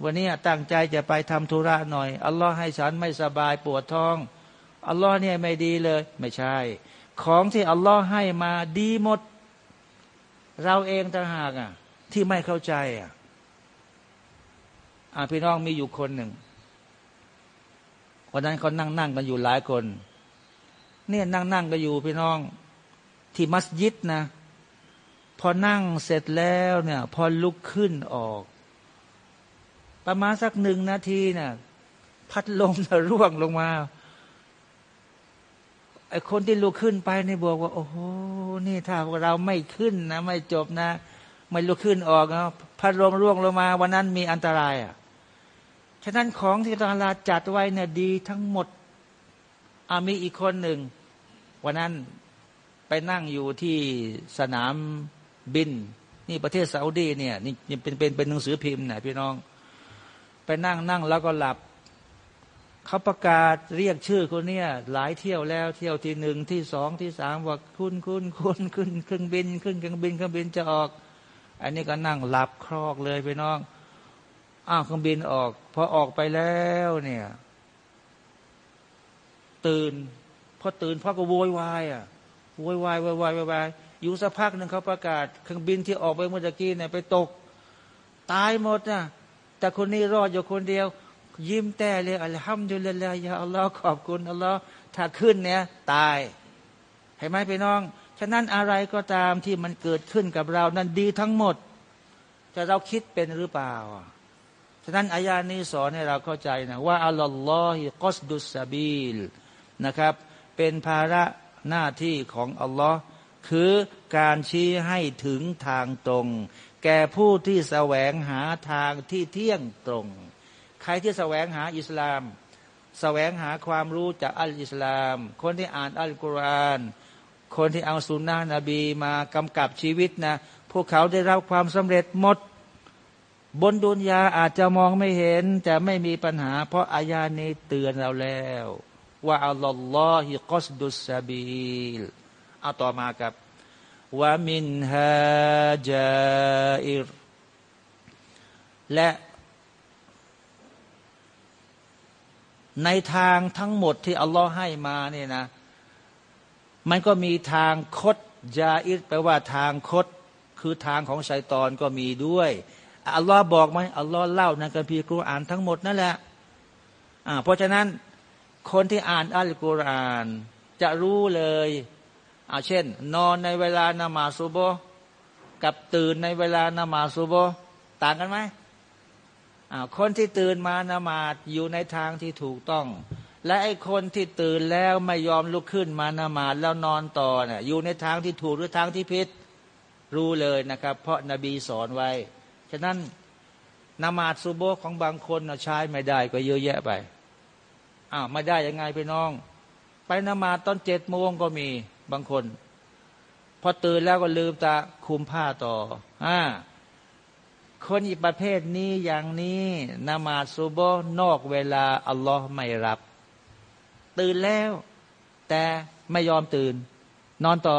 วันนี้ตั้งใจจะไปทำธุระหน่อย อัลลอฮ์ให้ฉันไม่สบายปวดท้อง อัลลอฮ์เนี่ยไม่ดีเลย ไม่ใช่ ของที่อัลลอฮ์ให้มาดีหมด เราเองต่างหากอะ ที่ไม่เข้าใจอะอ่าพี่น้องมีอยู่คนหนึ่งวันนั้นเขานั่งนั่งกันอยู่หลายคน เนี่ยนั่งนั่งกันอยู่พี่น้อง ที่มัสยิดนะ พอนั่งเสร็จแล้วเนี่ย พอลุกขึ้นออก ประมาณสักหนึ่งนาทีนะ่ยพัดลมจะร่วงลงมาไอคนที่ลุกขึ้นไปในบอกว่า โอ้โหนี่ถ้าเราไม่ขึ้นนะไม่จบนะ ไม่ลุกขึ้นออกนะพัดลมร่วงลงมา วันนั้นมีอันตรายอะฉะนั้นของที่ตลาจัดไว้เนี่ยดีทั้งหมดอามีอีกคนหนึ่ง วันนั้นไปนั่งอยู่ที่สนามบิน นี่ประเทศซาอุดีเนี่ยนี่เป็นเป็นเป็นหนังสือพิมพ์นะพี่น้อง ไปนั่งนั่งแล้วก็หลับเขาประกาศเรียกชื่อคนเนี้ยหลายเที่ยวแล้ว เที่ยวที่หนึ่งที่สองที่สามว่าคุณคุณคุณขึ้นเครื่องบิน ขึ้นเครื่องบินเครื่องบินจะออก อันนี้ก็นั่งหลับครอกเลยพี่น้องอ้าวเครื่องบินออกพอออกไปแล้วเนี่ย ตื่นพอตื่นพ่อก็โวยวายอะโวยวายโวยวายโวยวายอยู่สักพักหนึ่งเขาประกาศเครื่องบินที่ออกไปเมื่อกี้เนี่ยไปตก ตายหมดน่ะ แต่คนนี้รอดอยู่คนเดียว ยิ้มแต่เลยอัลฮัมดุลิลลาห์ยาอัลลอฮ์ขอบคุณอัลลอฮ์ถ้าขึ้นเนี่ยตายเห็นไหมพี่น้อง ฉะนั้นอะไรก็ตามที่มันเกิดขึ้นกับเรานั้นดีทั้งหมด จะเราคิดเป็นหรือเปล่าฉะนั้นอายานี้สอนให้เราเข้าใจนะว่าอัลลอฮิกอสดุสซาบีลนะครับ เป็นภาระหน้าที่ของอัลลอฮ์คือการชี้ให้ถึงทางตรง แก่ผู้ที่แสวงหาทางที่เที่ยงตรง ใครที่แสวงหาอิสลาม แสวงหาความรู้จากอัลอิสลาม คนที่อ่านอัลกุรอานคนที่เอาสุนนะนบีมากำกับชีวิตนะ พวกเขาได้รับความสำเร็จหมด บนดุนยาอาจจะมองไม่เห็น แต่ไม่มีปัญหา เพราะอายานี้เตือนเราแล้ว ว่าอัลลอฮิกอสดุสซาบีลเอาต่อมากับ ว่ามินฮาจาอิรและในทางทั้งหมดที่อัลลอฮ์ให้มาเนี่ยนะ มันก็มีทางคดยาอิรแปลว่าทางคด คือทางของชัยตอนก็มีด้วย อัลลอฮ์บอกไหมอัลลอฮ์เล่าในคัมภีร์กุรอานทั้งหมดนั่นแหละเพราะฉะนั้นคนที่อ่านอัลกุรอาน จะรู้เลย อาเช่น นอนในเวลานามาซุโบกับตื่นในเวลานามาซุโบต่างกันไหมอ่าคนที่ตื่นมานามาดอยู่ในทางที่ถูกต้อง และไอ้คนที่ตื่นแล้วไม่ยอมลุกขึ้นมานามาดแล้วนอนต่อเนี่ยอยู่ในทางที่ถูกหรือทางที่ผิดรู้เลยนะครับ เพราะนบีสอนไว้ ฉะนั้นนามาดซูโบของบางคนใช้ไม่ได้ก็เยอะแยะไปอ้าวไม่ได้ยังไงไปน้อง ไปนามาดตอนเจ็ดโมงก็มี บางคน พอตื่นแล้วก็ลืมตาคุมผ้าต่ออ่าคนอีกประเภทนี้อย่างนี้นามาซูโบนอกเวลาอัลลอฮ์ไม่รับ ตื่นแล้ว แต่ไม่ยอมตื่น นอนต่อ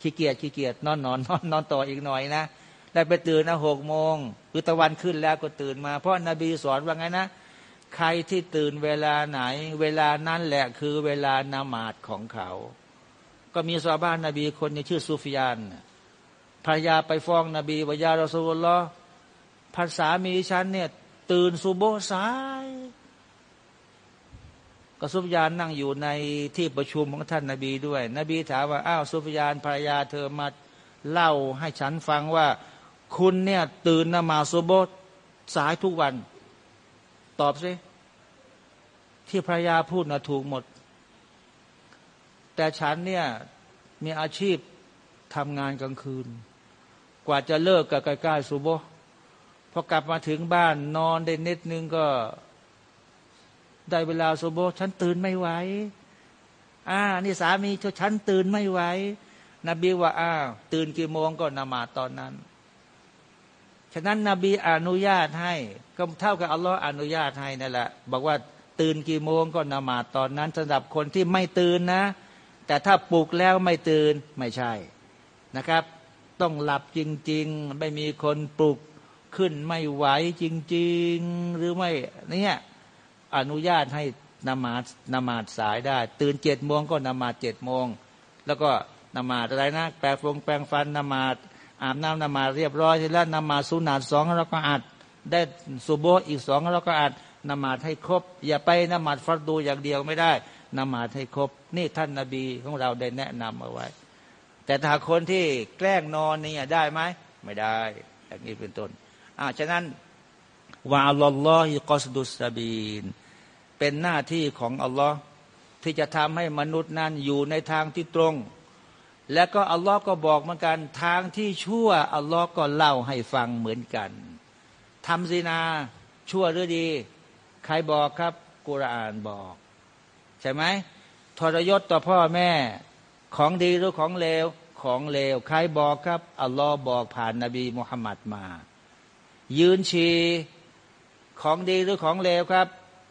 ขี้เกียจขี้เกียจนอนนอนนอนนอนต่ออีกหน่อยนะได้ไปตื่นนะหกโมงคือตะวันขึ้นแล้วก็ตื่นมา เพราะนบีสอนว่าไงนะ ใครที่ตื่นเวลาไหน เวลานั้นแหละคือเวลานามาดของเขา ก็มีสาบ้านนบีคนนี้ชื่อซูฟยานภรรยาไปฟ้องนบีวิยารอสูลลอภาษามีฉันเนี่ย ตื่นสุโบสายก็ซุฟยานนั่งอยู่ในที่ประชุมของท่านนาบีด้วย นบีถามว่าอ้าวซุฟยานภรรยาเธอมาเล่าให้ฉันฟังว่า คุณเนี่ยตื่นนมาสุโบสายทุกวัน ตอบสิที่ภรรยาพูดนะถูกหมด แต่ฉันเนี่ยมีอาชีพทำงานกลางคืน กว่าจะเลิกกับใกล้ๆสุโบพอกลับมาถึงบ้านนอนได้นิดนึงก็ได้เวลาสุโบฉันตื่นไม่ไหวอ่านี่สามีฉันตื่นไม่ไหวนบีว่าอ้าวตื่นกี่โมงก็นมาตอนนั้น ฉะนั้นนบีอนุญาตให้ ก็เท่ากับอัลลอฮ์อนุญาตให้นั่นแหละ บอกว่าตื่นกี่โมงก็นมาตอนนั้นสำหรับคนที่ไม่ตื่นนะ แต่ถ้าปลุกแล้วไม่ตื่นไม่ใช่นะครับ ต้องหลับจริง ๆ ไม่มีคนปลุกขึ้นไม่ไหวจริง ๆ หรือไม่เนี่ยอนุญาตให้นมาดนมาดสายได้ ตื่นเจ็ดโมงก็นมาดเจ็ดโมง แล้วก็นมาดอะไรนะแปรงฟงแปรงฟันนมาดอาบน้ำนมาเรียบร้อยเสร็จแล้วนมาสุนัตสองแล้วก็อัดได้สุโบอีกสองเราก็อ่านนมาดให้ครบ อย่าไปนมาดฟัดดูอย่างเดียวไม่ได้ นมาให้ครบ นี่ท่านนาบีของเราได้แนะนำเอาไว้ แต่ถ้าคนที่แกล้งนอนนี่ได้ไหมไม่ได้อย่างนี้เป็นต้นอ่าฉะนั้นวาอัลลอฮิกอสดุสบีนเป็นหน้าที่ของอัลลอฮ์ที่จะทำให้มนุษย์นั้นอยู่ในทางที่ตรง และก็อัลลอฮ์ก็บอกเหมือนกัน ทางที่ชั่วอัลลอฮ์ก็เล่าให้ฟังเหมือนกันทำซีนาชั่วหรือดี ใครบอกครับกุรอานบอก ใช่ไหมทรยศต่อพ่อแม่ของดีหรือของเลวของเลวใครบอกครับอัลลอฮ์บอกผ่านนบีมุฮัมมัดมา ยืนชีของดีหรือของเลวครับ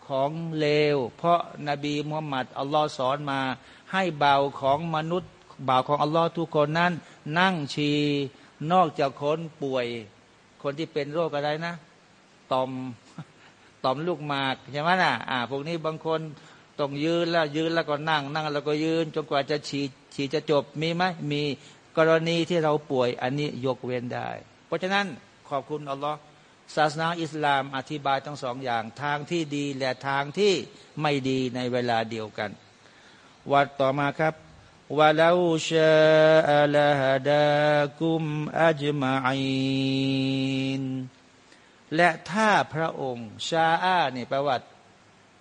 ของเลว เพราะนบีมุฮัมมัดอัลลอฮ์สอนมา ให้เบาของมนุษย์เบาของอัลลอฮ์ทุกคนนั้น นั่งชีนอกจากคนป่วย คนที่เป็นโรคอะไรนะตอมตอมลูกหมากใช่ไหมน่ะ อ่าพวกนี้บางคน ต้องยืนแล้วยืนแล้วก็นั่ง นั่งแล้วก็ยืนจนกว่าจะฉีดฉีดจะจบมีไหมมีกรณีที่เราป่วยอันนี้ยกเว้นได้ เพราะฉะนั้นขอบคุณอัลลอฮ์ศาสนาอิสลามอธิบายทั้งสองอย่างทางที่ดีและทางที่ไม่ดีในเวลาเดียวกัน วัดต่อมาครับวะลาชาอัลฮดากุมอัจมาอินและถ้าพระองค์ชาอาเนี่ยแปลว่า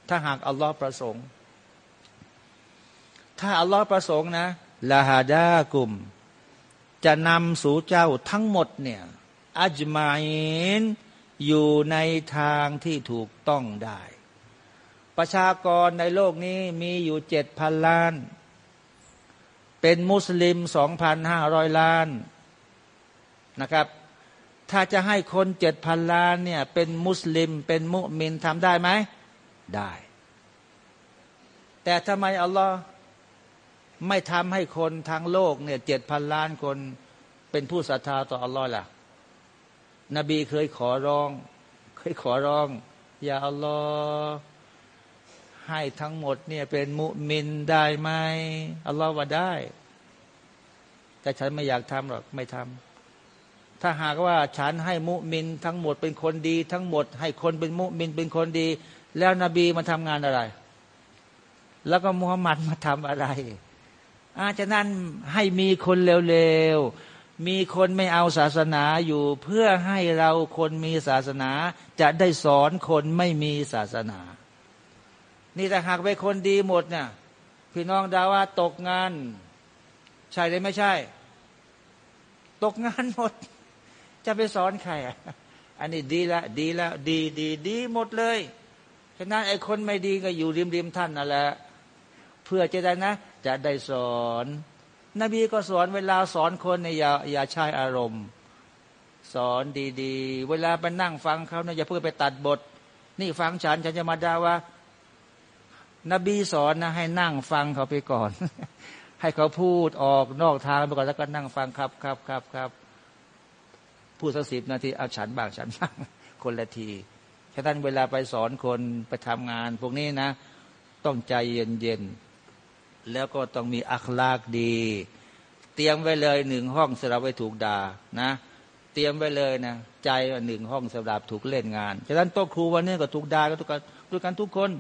ถ้าหากอัลลอฮ์ประสงค์ ถ้าอัลลอฮ์ประสงค์นะลาฮาดากุม จะนำสู่เจ้าทั้งหมดเนี่ยอัจมาอินอยู่ในทางที่ถูกต้องได้ ประชากรในโลกนี้มีอยู่เจ็ดพันล้าน เป็นมุสลิมสองพันห้าร้อยล้านนะครับ ถ้าจะให้คนเจ็ดพันล้านเนี่ยเป็นมุสลิมเป็นมุมินทำได้ไหม ได้ แต่ทำไมอัลลอฮ์ไม่ทำให้คนทางโลกเนี่ยเจ็ดพันล้านคนเป็นผู้ศรัทธาต่ออัลลอฮ์ล่ะ นบีเคยขอร้อง เคยขอร้อง อย่าอัลลอฮ์ให้ทั้งหมดเนี่ยเป็นมุมินได้ไหมอัลลอฮ์ว่าได้ แต่ฉันไม่อยากทำหรอกไม่ทำถ้าหากว่าฉันให้มุมินทั้งหมดเป็นคนดี ทั้งหมด ให้คนเป็นมุมินเป็นคนดี แล้วนบีมาทำงานอะไร แล้วก็มุฮัมมัดมาทำอะไร อาจารนั้นให้มีคนเร็วๆ มีคนไม่เอาศาสนาอยู่ เพื่อให้เราคนมีศาสนา จะได้สอนคนไม่มีศาสนา นี่แต่หากไปคนดีหมดเนี่ยพี่น้องดาว่าตกงาน ใช่หรือไม่ใช่ ตกงานหมด จะไปสอนใครอะอันนี้ดีละ ดีแล้ว ดีดีดีหมดเลย ฉะนั้นไอ้คนไม่ดีก็อยู่ริมริมท่านนั่นแหละเพื่อจะได้นะ จะได้สอน นบีก็สอนเวลาสอนคนเนี่ยอย่าอย่าใช้อารมณ์ สอนดีๆ เวลาไปนั่งฟังเขาเนี่ยอย่าเพื่อไปตัดบท นี่ฟังฉันฉันจะมาด่าว่า นบีสอนนะให้นั่งฟังเขาไปก่อน ให้เขาพูดออกนอกทางไปก่อนแล้วก็นั่งฟังครับครับครับครับพูดสักสิบนาทีเอาฉันบ้างฉันบ้างคนละที แค่นั้นเวลาไปสอนคนไปทำงาน พวกนี้นะ ต้องใจเย็นๆแล้วก็ต้องมีอัคลากดี เตรียมไว้เลยหนึ่งห้องสำหรับไว้ถูกด่านะ เตรียมไว้เลยนะใจหนึ่งห้องสำหรับถูกเล่นงานฉะนั้นโต๊ะครูวันนี้ก็ถูกด่าก็ทุกกันทุกกันทุกคน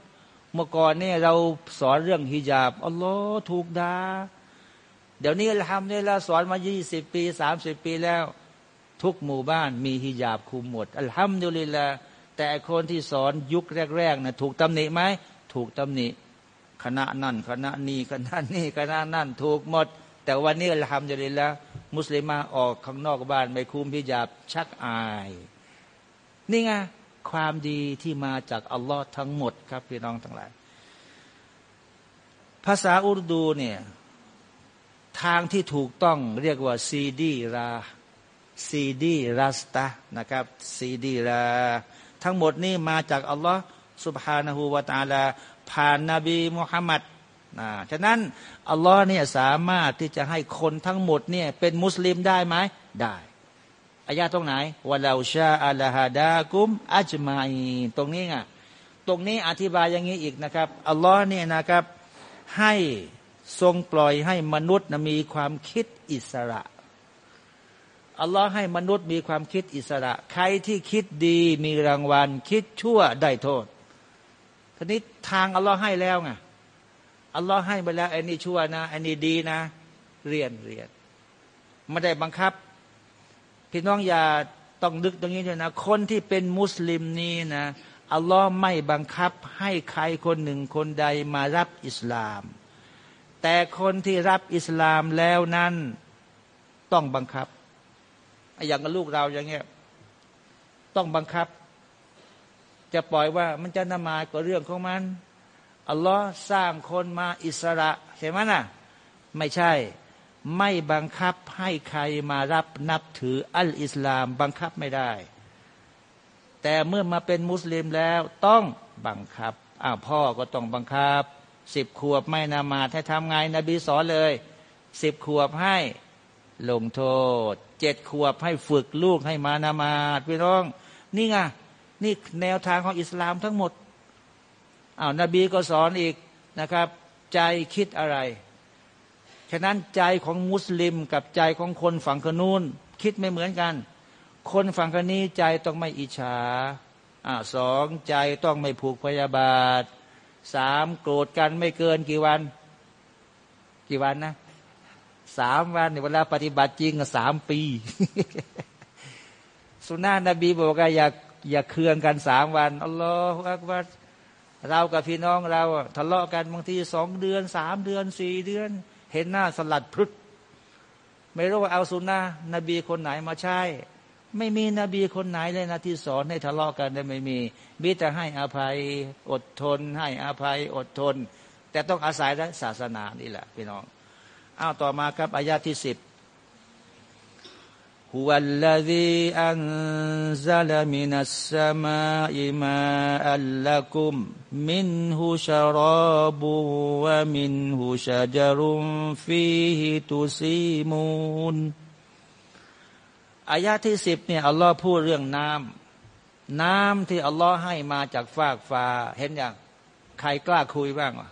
เมื่อก่อนเนี่ยเราสอนเรื่องฮิญาบอัลลอฮ์ถูกด่าเดี๋ยวนี้เราทำเนี่ยเราสอนมายี่สิบปีสามสิบปีแล้ว ทุกหมู่บ้านมีฮิญาบคุมหมดอัลฮัมดุลิลละ แต่คนที่สอนยุคแรกๆนะถูกตำหนิไหมถูกตำหนิคณะนั่นคณะนี้คณะนี้คณะนั่นถูกหมด แต่วันนี้เราทำอยู่แล้วมุสลิมาออกข้างนอกบ้านไม่คุมพิจาบชักอาย นี่ไงความดีที่มาจากอัลลอฮ์ทั้งหมดครับพี่น้องทั้งหลาย ภาษาอุรดูเนี่ยทางที่ถูกต้องเรียกว่าซีดีราซีดีรัสตานะครับซีดีรา ทั้งหมดนี่มาจากอัลลอฮ์สุบฮานาหูวาตาลา ผ่านนาบีมุฮัมมัดนะฉะนั้นอัลลอฮ์เนี่ยสามารถที่จะให้คนทั้งหมดเนี่ยเป็นมุสลิมได้ไหมได้อายาตรงไหนวะลาชาอัลฮาดากุมอัจมาอีตรงนี้ไงตรงนี้อธิบายอย่างนี้อีกนะครับอัลลอฮ์เนี่ยนะครับให้ทรงปล่อยให้มนุษย์มีความคิดอิสระ อัลลอฮ์ให้มนุษย์มีความคิดอิสระ ใครที่คิดดีมีรางวัล คิดชั่วได้โทษทีนี้ทางอัลลอฮ์ให้แล้วไงอัลลอฮ์ให้ไปแล้วไอ้นี่ชั่วนะไอ้นี่ดีนะ เรียนเรียนไม่ได้บังคับ พี่น้องอย่าต้องนึกตรงนี้ด้วยนะ คนที่เป็นมุสลิมนี้นะอัลลอฮ์ไม่บังคับให้ใครคนหนึ่งคนใดมารับอิสลาม แต่คนที่รับอิสลามแล้วนั้นต้องบังคับ อย่างกับลูกเราอย่างเงี้ยต้องบังคับ จะปล่อยว่ามันจะนมาก็เรื่องของมันอัลลอฮ์สร้างคนมาอิสระใช่ไหมนะไม่ใช่ ไม่บังคับให้ใครมารับนับถืออัลอิสลาม บังคับไม่ได้ แต่เมื่อมาเป็นมุสลิมแล้วต้องบังคับอ้าวพ่อก็ต้องบังคับสิบขวบไม่นามาให้ทำไงนบีสอนเลยสิบขวบให้ลงโทษ เจ็ดขวบให้ฝึกลูกให้มานามาดพี่น้อง นี่ไงนี่แนวทางของอิสลามทั้งหมดอ้าวนบีก็สอนอีกนะครับ ใจคิดอะไร ฉะนั้นใจของมุสลิมกับใจของคนฝั่งคนูนคิดไม่เหมือนกัน คนฝั่งคนี้ใจต้องไม่อิจฉาอ่าสองใจต้องไม่ผูกพยาบาทสามโกรธกันไม่เกินกี่วัน กี่วันนะ สามวันเวลาปฏิบัติจริงสามปี สุนานะนบีบอกว่าอย่าอย่าเคืองกันสามวันอัลลอฮฺอักบัรเรากับพี่น้องเราทะเลาะกันบางทีสองเดือนสามเดือนสี่เดือน เห็นหน้าสลัดพรุดไม่รู้ว่าเอาสุนนะนบีคนไหนมาใช้ไม่มีนบีคนไหนเลยนะที่สอนให้ทะเลาะกันได้ไม่มีมีแต่ให้อภัยอดทน ให้อภัยอดทน แต่ต้องอาศัยศาสนานี่แหละพี่น้อง อ้าวต่อมาครับอายาที่สิบฮุวัลลดีอันซาลมินัสสมาอิมาอัลลักุมมินหูชารบุวะมินหูชาจรุมฟีฮิตุซีมูนอายาที่สิบเนี่ยอัลลอฮ์พูดเรื่องน้ำน้ำที่อัลลอฮ์ให้มาจากฟากฟ้าเห็นอย่างใครกล้าคุยบ้างวะ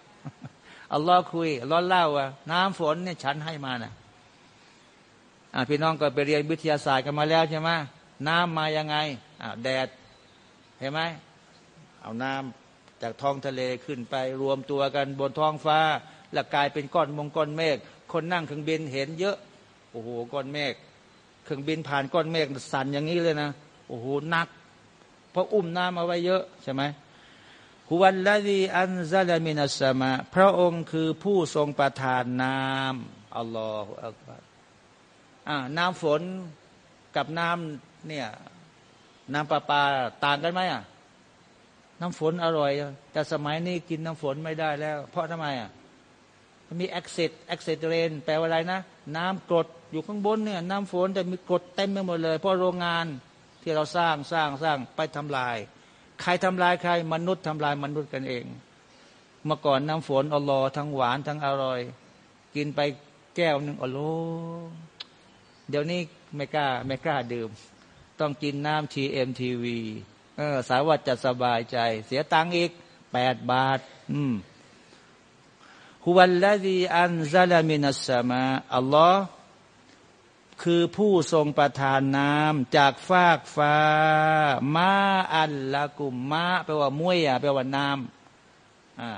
อัลลอฮ์คุยอัลลอฮ์เล่าว่าน้ำฝนเนี่ยฉันให้มานะพี่น้องก็ไปเรียนวิทยาศาสตร์กันมาแล้วใช่ไหมน้ำมายังไงแดดเห็นไหมเอาน้ำจากท้องทะเลขึ้นไปรวมตัวกันบนท้องฟ้า แล้วกลายเป็นก้อนมงก้อนเมฆคนนั่งเครื่องบินเห็นเยอะโอ้โหก้อนเมฆเครื่องบินผ่านก้อนเมฆสั่นอย่างนี้เลยนะโอ้โหนัก เพราะอุ้มน้ำเอาไว้เยอะใช่ไหม ฮุวันละดีอันซาลามินัสมาพระองค์คือผู้ทรงประทานน้ำอัลลอฮฺอักบารน้ำฝนกับน้ำเนี่ยน้ำประปาต่างกันไหมอะ น้ำฝนอร่อย แต่สมัยนี้กินน้ำฝนไม่ได้แล้ว เพราะทำไมอะมันมี acid acid rain แปลว่าอะไรนะ น้ำกรดอยู่ข้างบนเนี่ย น้ำฝนแต่มีกรดเต็มไปหมดเลย เพราะโรงงานที่เราสร้างสร้างสร้างไปทำลาย ใครทำลายใคร มนุษย์ทำลายมนุษย์กันเอง เมื่อก่อนน้ำฝนอัลลอฮ์ทั้งหวานทั้งอร่อย กินไปแก้วหนึ่งอัลลอฮ์เดี๋ยวนี้ไม่กล้าไม่กล้าดื่ม ต้องกินน้ำทีเอ็มทีวีเออสาวัดจะสบายใจ เสียตังค์อีกแปดบาท อืมฮุวัลลดีอันซาลามินัสมาอัลลอฮ์ คือผู้ทรงประทานน้ำจากฟากฟ้า มาอัลละกุมมาแปลว่ามุ้ยอะแปลว่าน้ำอ่า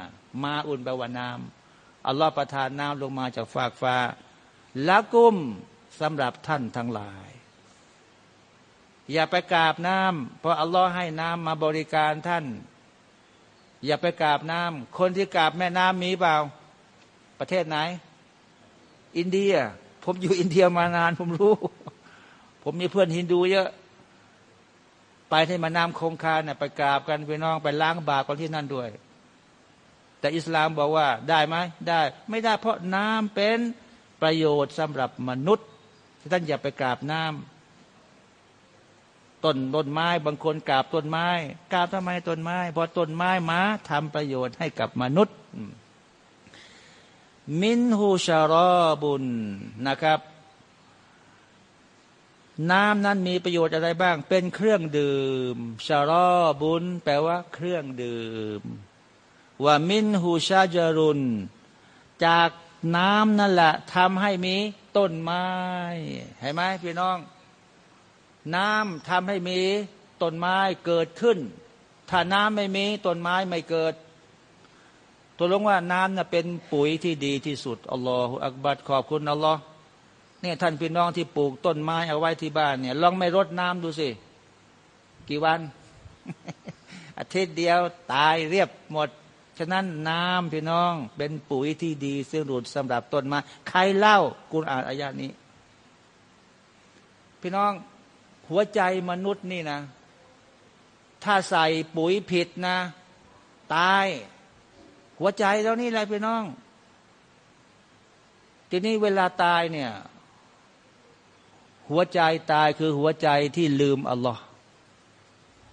มาอุ่นแปลว่าน้ำอัลลอฮ์ประทานน้ำลงมาจากฟากฟ้าละกุมสำหรับท่านทั้งหลาย อย่าไปกราบน้ำเพราะอัลลอฮ์ให้น้ำมาบริการท่าน อย่าไปกราบน้ำคนที่กราบแม่น้ำมีเปล่า ประเทศไหน อินเดีย ผมอยู่อินเดียมานาน ผมรู้ ผมมีเพื่อนฮินดูเยอะ ไปที่มาน้ำคงคาเนี่ยไปกราบกันไปน้องไปล้างบาปกันที่นั่นด้วย แต่อิสลามบอกว่าได้ไหมได้ ไม่ได้เพราะน้ำเป็นประโยชน์สำหรับมนุษย์ท่านอย่าไปกราบน้ำต้นต้นไม้บางคนกราบต้นไม้กราบทำไมต้นไม้เพราะต้นไม้มาทำประโยชน์ให้กับมนุษย์ มินฮูชารอบุญนะครับ น้ำนั้นมีประโยชน์อะไรบ้าง เป็นเครื่องดื่มชารอบุญแปลว่าเครื่องดื่ม ว่ามินฮูชาจารุนจากน้ำนั่นแหละทำให้มีต้นไม้เห็นไหมพี่น้อง น้ำทำให้มีต้นไม้เกิดขึ้น ถ้าน้ำไม่มีต้นไม้ไม่เกิด ตัวลงว่าน้ำน่ะเป็นปุ๋ยที่ดีที่สุดอัลลอฮฺอักบัดขอบคุณอัลลอฮ์เนี่ยท่านพี่น้องที่ปลูกต้นไม้เอาไว้ที่บ้านเนี่ย ลองไม่รดน้ำดูสิ กี่วัน อาทิตย์เดียวตายเรียบหมด ฉะนั้นน้ำพี่น้องเป็นปุ๋ยที่ดีซึ่งรุดสำหรับต้นไม้ใครเล่ากุณอ่านอายานี้ พี่น้องหัวใจมนุษย์นี่นะ ถ้าใส่ปุ๋ยผิดนะ ตาย หัวใจแล้วนี่อะไรพี่น้อง ทีนี้เวลาตายเนี่ย หัวใจตายคือหัวใจที่ลืมอัลลอฮ์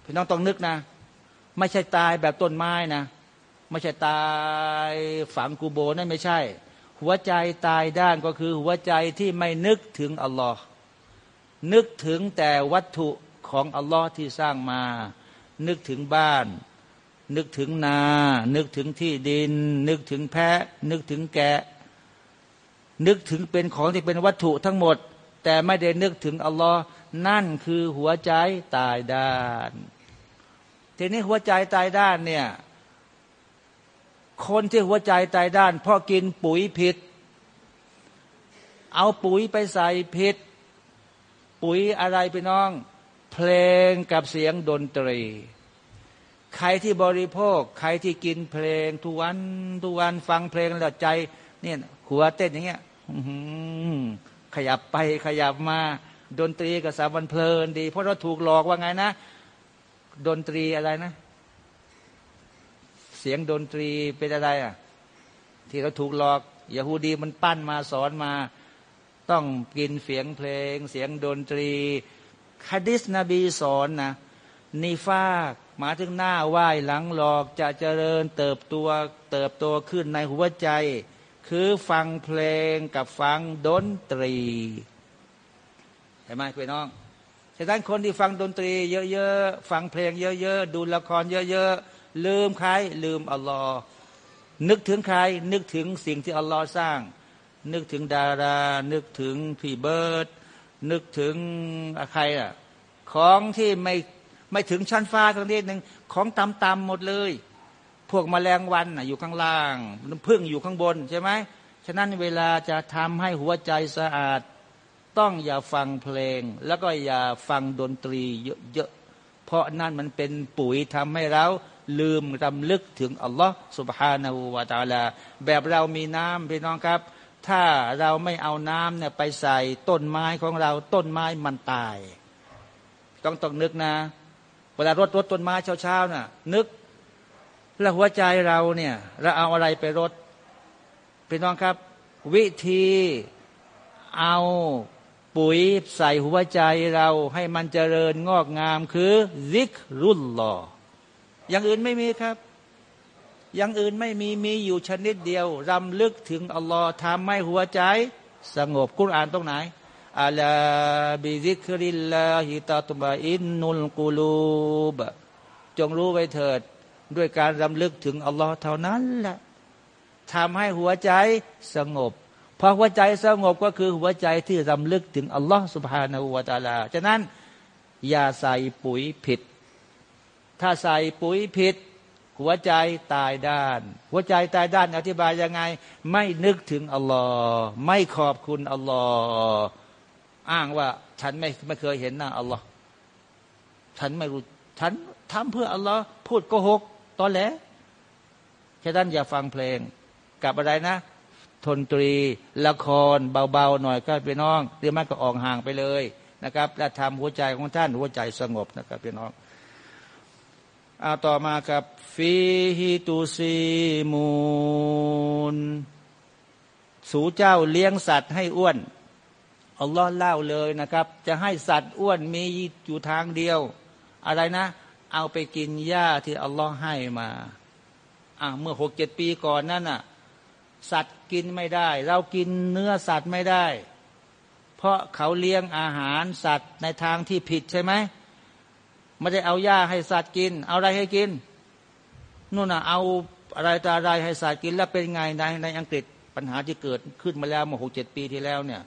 พี่น้องต้องนึกนะ ไม่ใช่ตายแบบต้นไม้นะ ไม่ใช่ตายฝังกูโบนั่นไม่ใช่ หัวใจตายด้านก็คือ หัวใจที่ไม่นึกถึงอัลลอฮ์นึกถึงแต่วัตถุของอัลลอฮ์ที่สร้างมา นึกถึงบ้าน นึกถึงนา นึกถึงที่ดิน นึกถึงแพะ นึกถึงแกะ นึกถึงเป็นของที่เป็นวัตถุทั้งหมด แต่ไม่ได้นึกถึงอัลลอฮ์นั่นคือหัวใจตายด้านทีนี้หัวใจตายด้านเนี่ยคนที่หัวใจตายด้าน เพราะกินปุ๋ยผิด เอาปุ๋ยไปใส่ผิด ปุ๋ยอะไรไปน้อง เพลงกับเสียงดนตรี ใครที่บริโภค ใครที่กินเพลง ทุกวันทุกวันฟังเพลงแล้วใจเนี่ยหัวเต้นอย่างเงี้ยขยับไปขยับมาดนตรีกับสาบันเพลินดี เพราะเราถูกหลอกว่าไงนะ ดนตรีอะไรนะ เสียงดนตรีเป็นอะไรอะ ที่เราถูกหลอกยาฮูดีมันปั้นมาสอนมา ต้องกินเสียงเพลง เสียงดนตรีคดิษนบีสอนนะนีฟาก มาถึงหน้าไหว้หลังหลอกจะเจริญเติบตัวเติบโตขึ้นในหัวใจ คือฟังเพลงกับฟังดนตรีเห็นไหมพี่น้องฉะนั้นคนที่ฟังดนตรี เยอะๆฟังเพลงเยอะๆดูละครเยอะๆลืมใครลืมอัลลอฮ์นึกถึงใคร นึกถึงสิ่งที่อัลลอฮ์สร้าง นึกถึงดารา นึกถึงพี่เบิร์ดนึกถึงใครอะของที่ไม่ ไม่ถึงชั้นฟ้าสักนิดหนึ่งของต่ำๆหมดเลย พวกมแมลงวันอยู่ข้างล่างน้ำพึ่งอยู่ข้างบนใช่ไหมฉะนั้นเวลาจะทำให้หัวใจสะอาด ต้องอย่าฟังเพลง แล้วก็อย่าฟังดนตรีเยอะๆเพราะนั่นมันเป็นปุ๋ยทำให้เราลืมรำลึกถึงอัลลอฮ์สุบฮานาูวาตาลา แบบเรามีน้ำพี่น้องครับ ถ้าเราไม่เอาน้ำเนี่ยไปใส่ต้นไม้ของเราต้นไม้มันตาย ต้องต้องนึกนะ เวลารดรดต้นไม้เช้าๆน่ะ นึกแล้วหัวใจเราเนี่ย เราเอาอะไรไปรดพี่น้องครับ วิธีเอาปุ๋ยใส่หัวใจเราให้มันเจริญงอกงามคือซิกรุ่นหลลออย่างอื่นไม่มีครับ อย่างอื่นไม่มีมีอยู่ชนิดเดียว รำลึกถึงอัลลอฮ์ทำให้หัวใจ สงบกุรอานตรงไหน อัลาบิซิกริลลาฮิตาตุบะอินนุลกูลูบจงรู้ไว้เถิด ด้วยการรำลึกถึงอัลลอฮ์เท่านั้นแหละทำให้หัวใจสงบพอหัวใจสงบก็คือหัวใจที่รำลึกถึงอัลลอฮ์สุบฮานาอูวาตาลาฉะนั้น อย่าใส่ปุ๋ยผิด ถ้าใส่ปุ๋ยผิด หัวใจตายด้าน หัวใจตายด้านอธิบายยังไง ไม่นึกถึงอัลลอฮ์ไม่ขอบคุณอัลลอฮ์ อ้างว่าฉันไม่ไม่เคยเห็นหน้าอัลลอฮ์ฉันไม่รู้ ฉันทำเพื่ออัลลอฮ์พูดโกหกตอนแหลแค่นั้นอย่าฟังเพลงกับอะไรนะทนตรีละครเบาๆหน่อยก็พี่น้องเรียกมากก็ออกห่างไปเลยนะครับ และทำหัวใจของท่านหัวใจสงบนะครับพี่น้องเอาต่อมากับฟีฮิตุซีมูน สูเจ้าเลี้ยงสัตว์ให้อ้วน อัลลอฮ์เล่าเลยนะครับ จะให้สัตว์อ้วนมีอยู่ทางเดียว อะไรนะ เอาไปกินหญ้าที่อัลลอฮ์ให้มาอ่าเมื่อหกเจ็ดปีก่อนนั่นน่ะ สัตว์กินไม่ได้ เรากินเนื้อสัตว์ไม่ได้ เพราะเขาเลี้ยงอาหารสัตว์ในทางที่ผิดใช่ไหมไม่ได้เอาหญ้าให้สัตว์กิน เอาอะไรให้กินนู่นน่ะเอาอะไรตาอะไรให้สัตว์กินแล้วเป็นไงในในอังกฤษปัญหาที่เกิดขึ้นมาแล้วเมื่อหกเจ็ดปีที่แล้วเนี่ย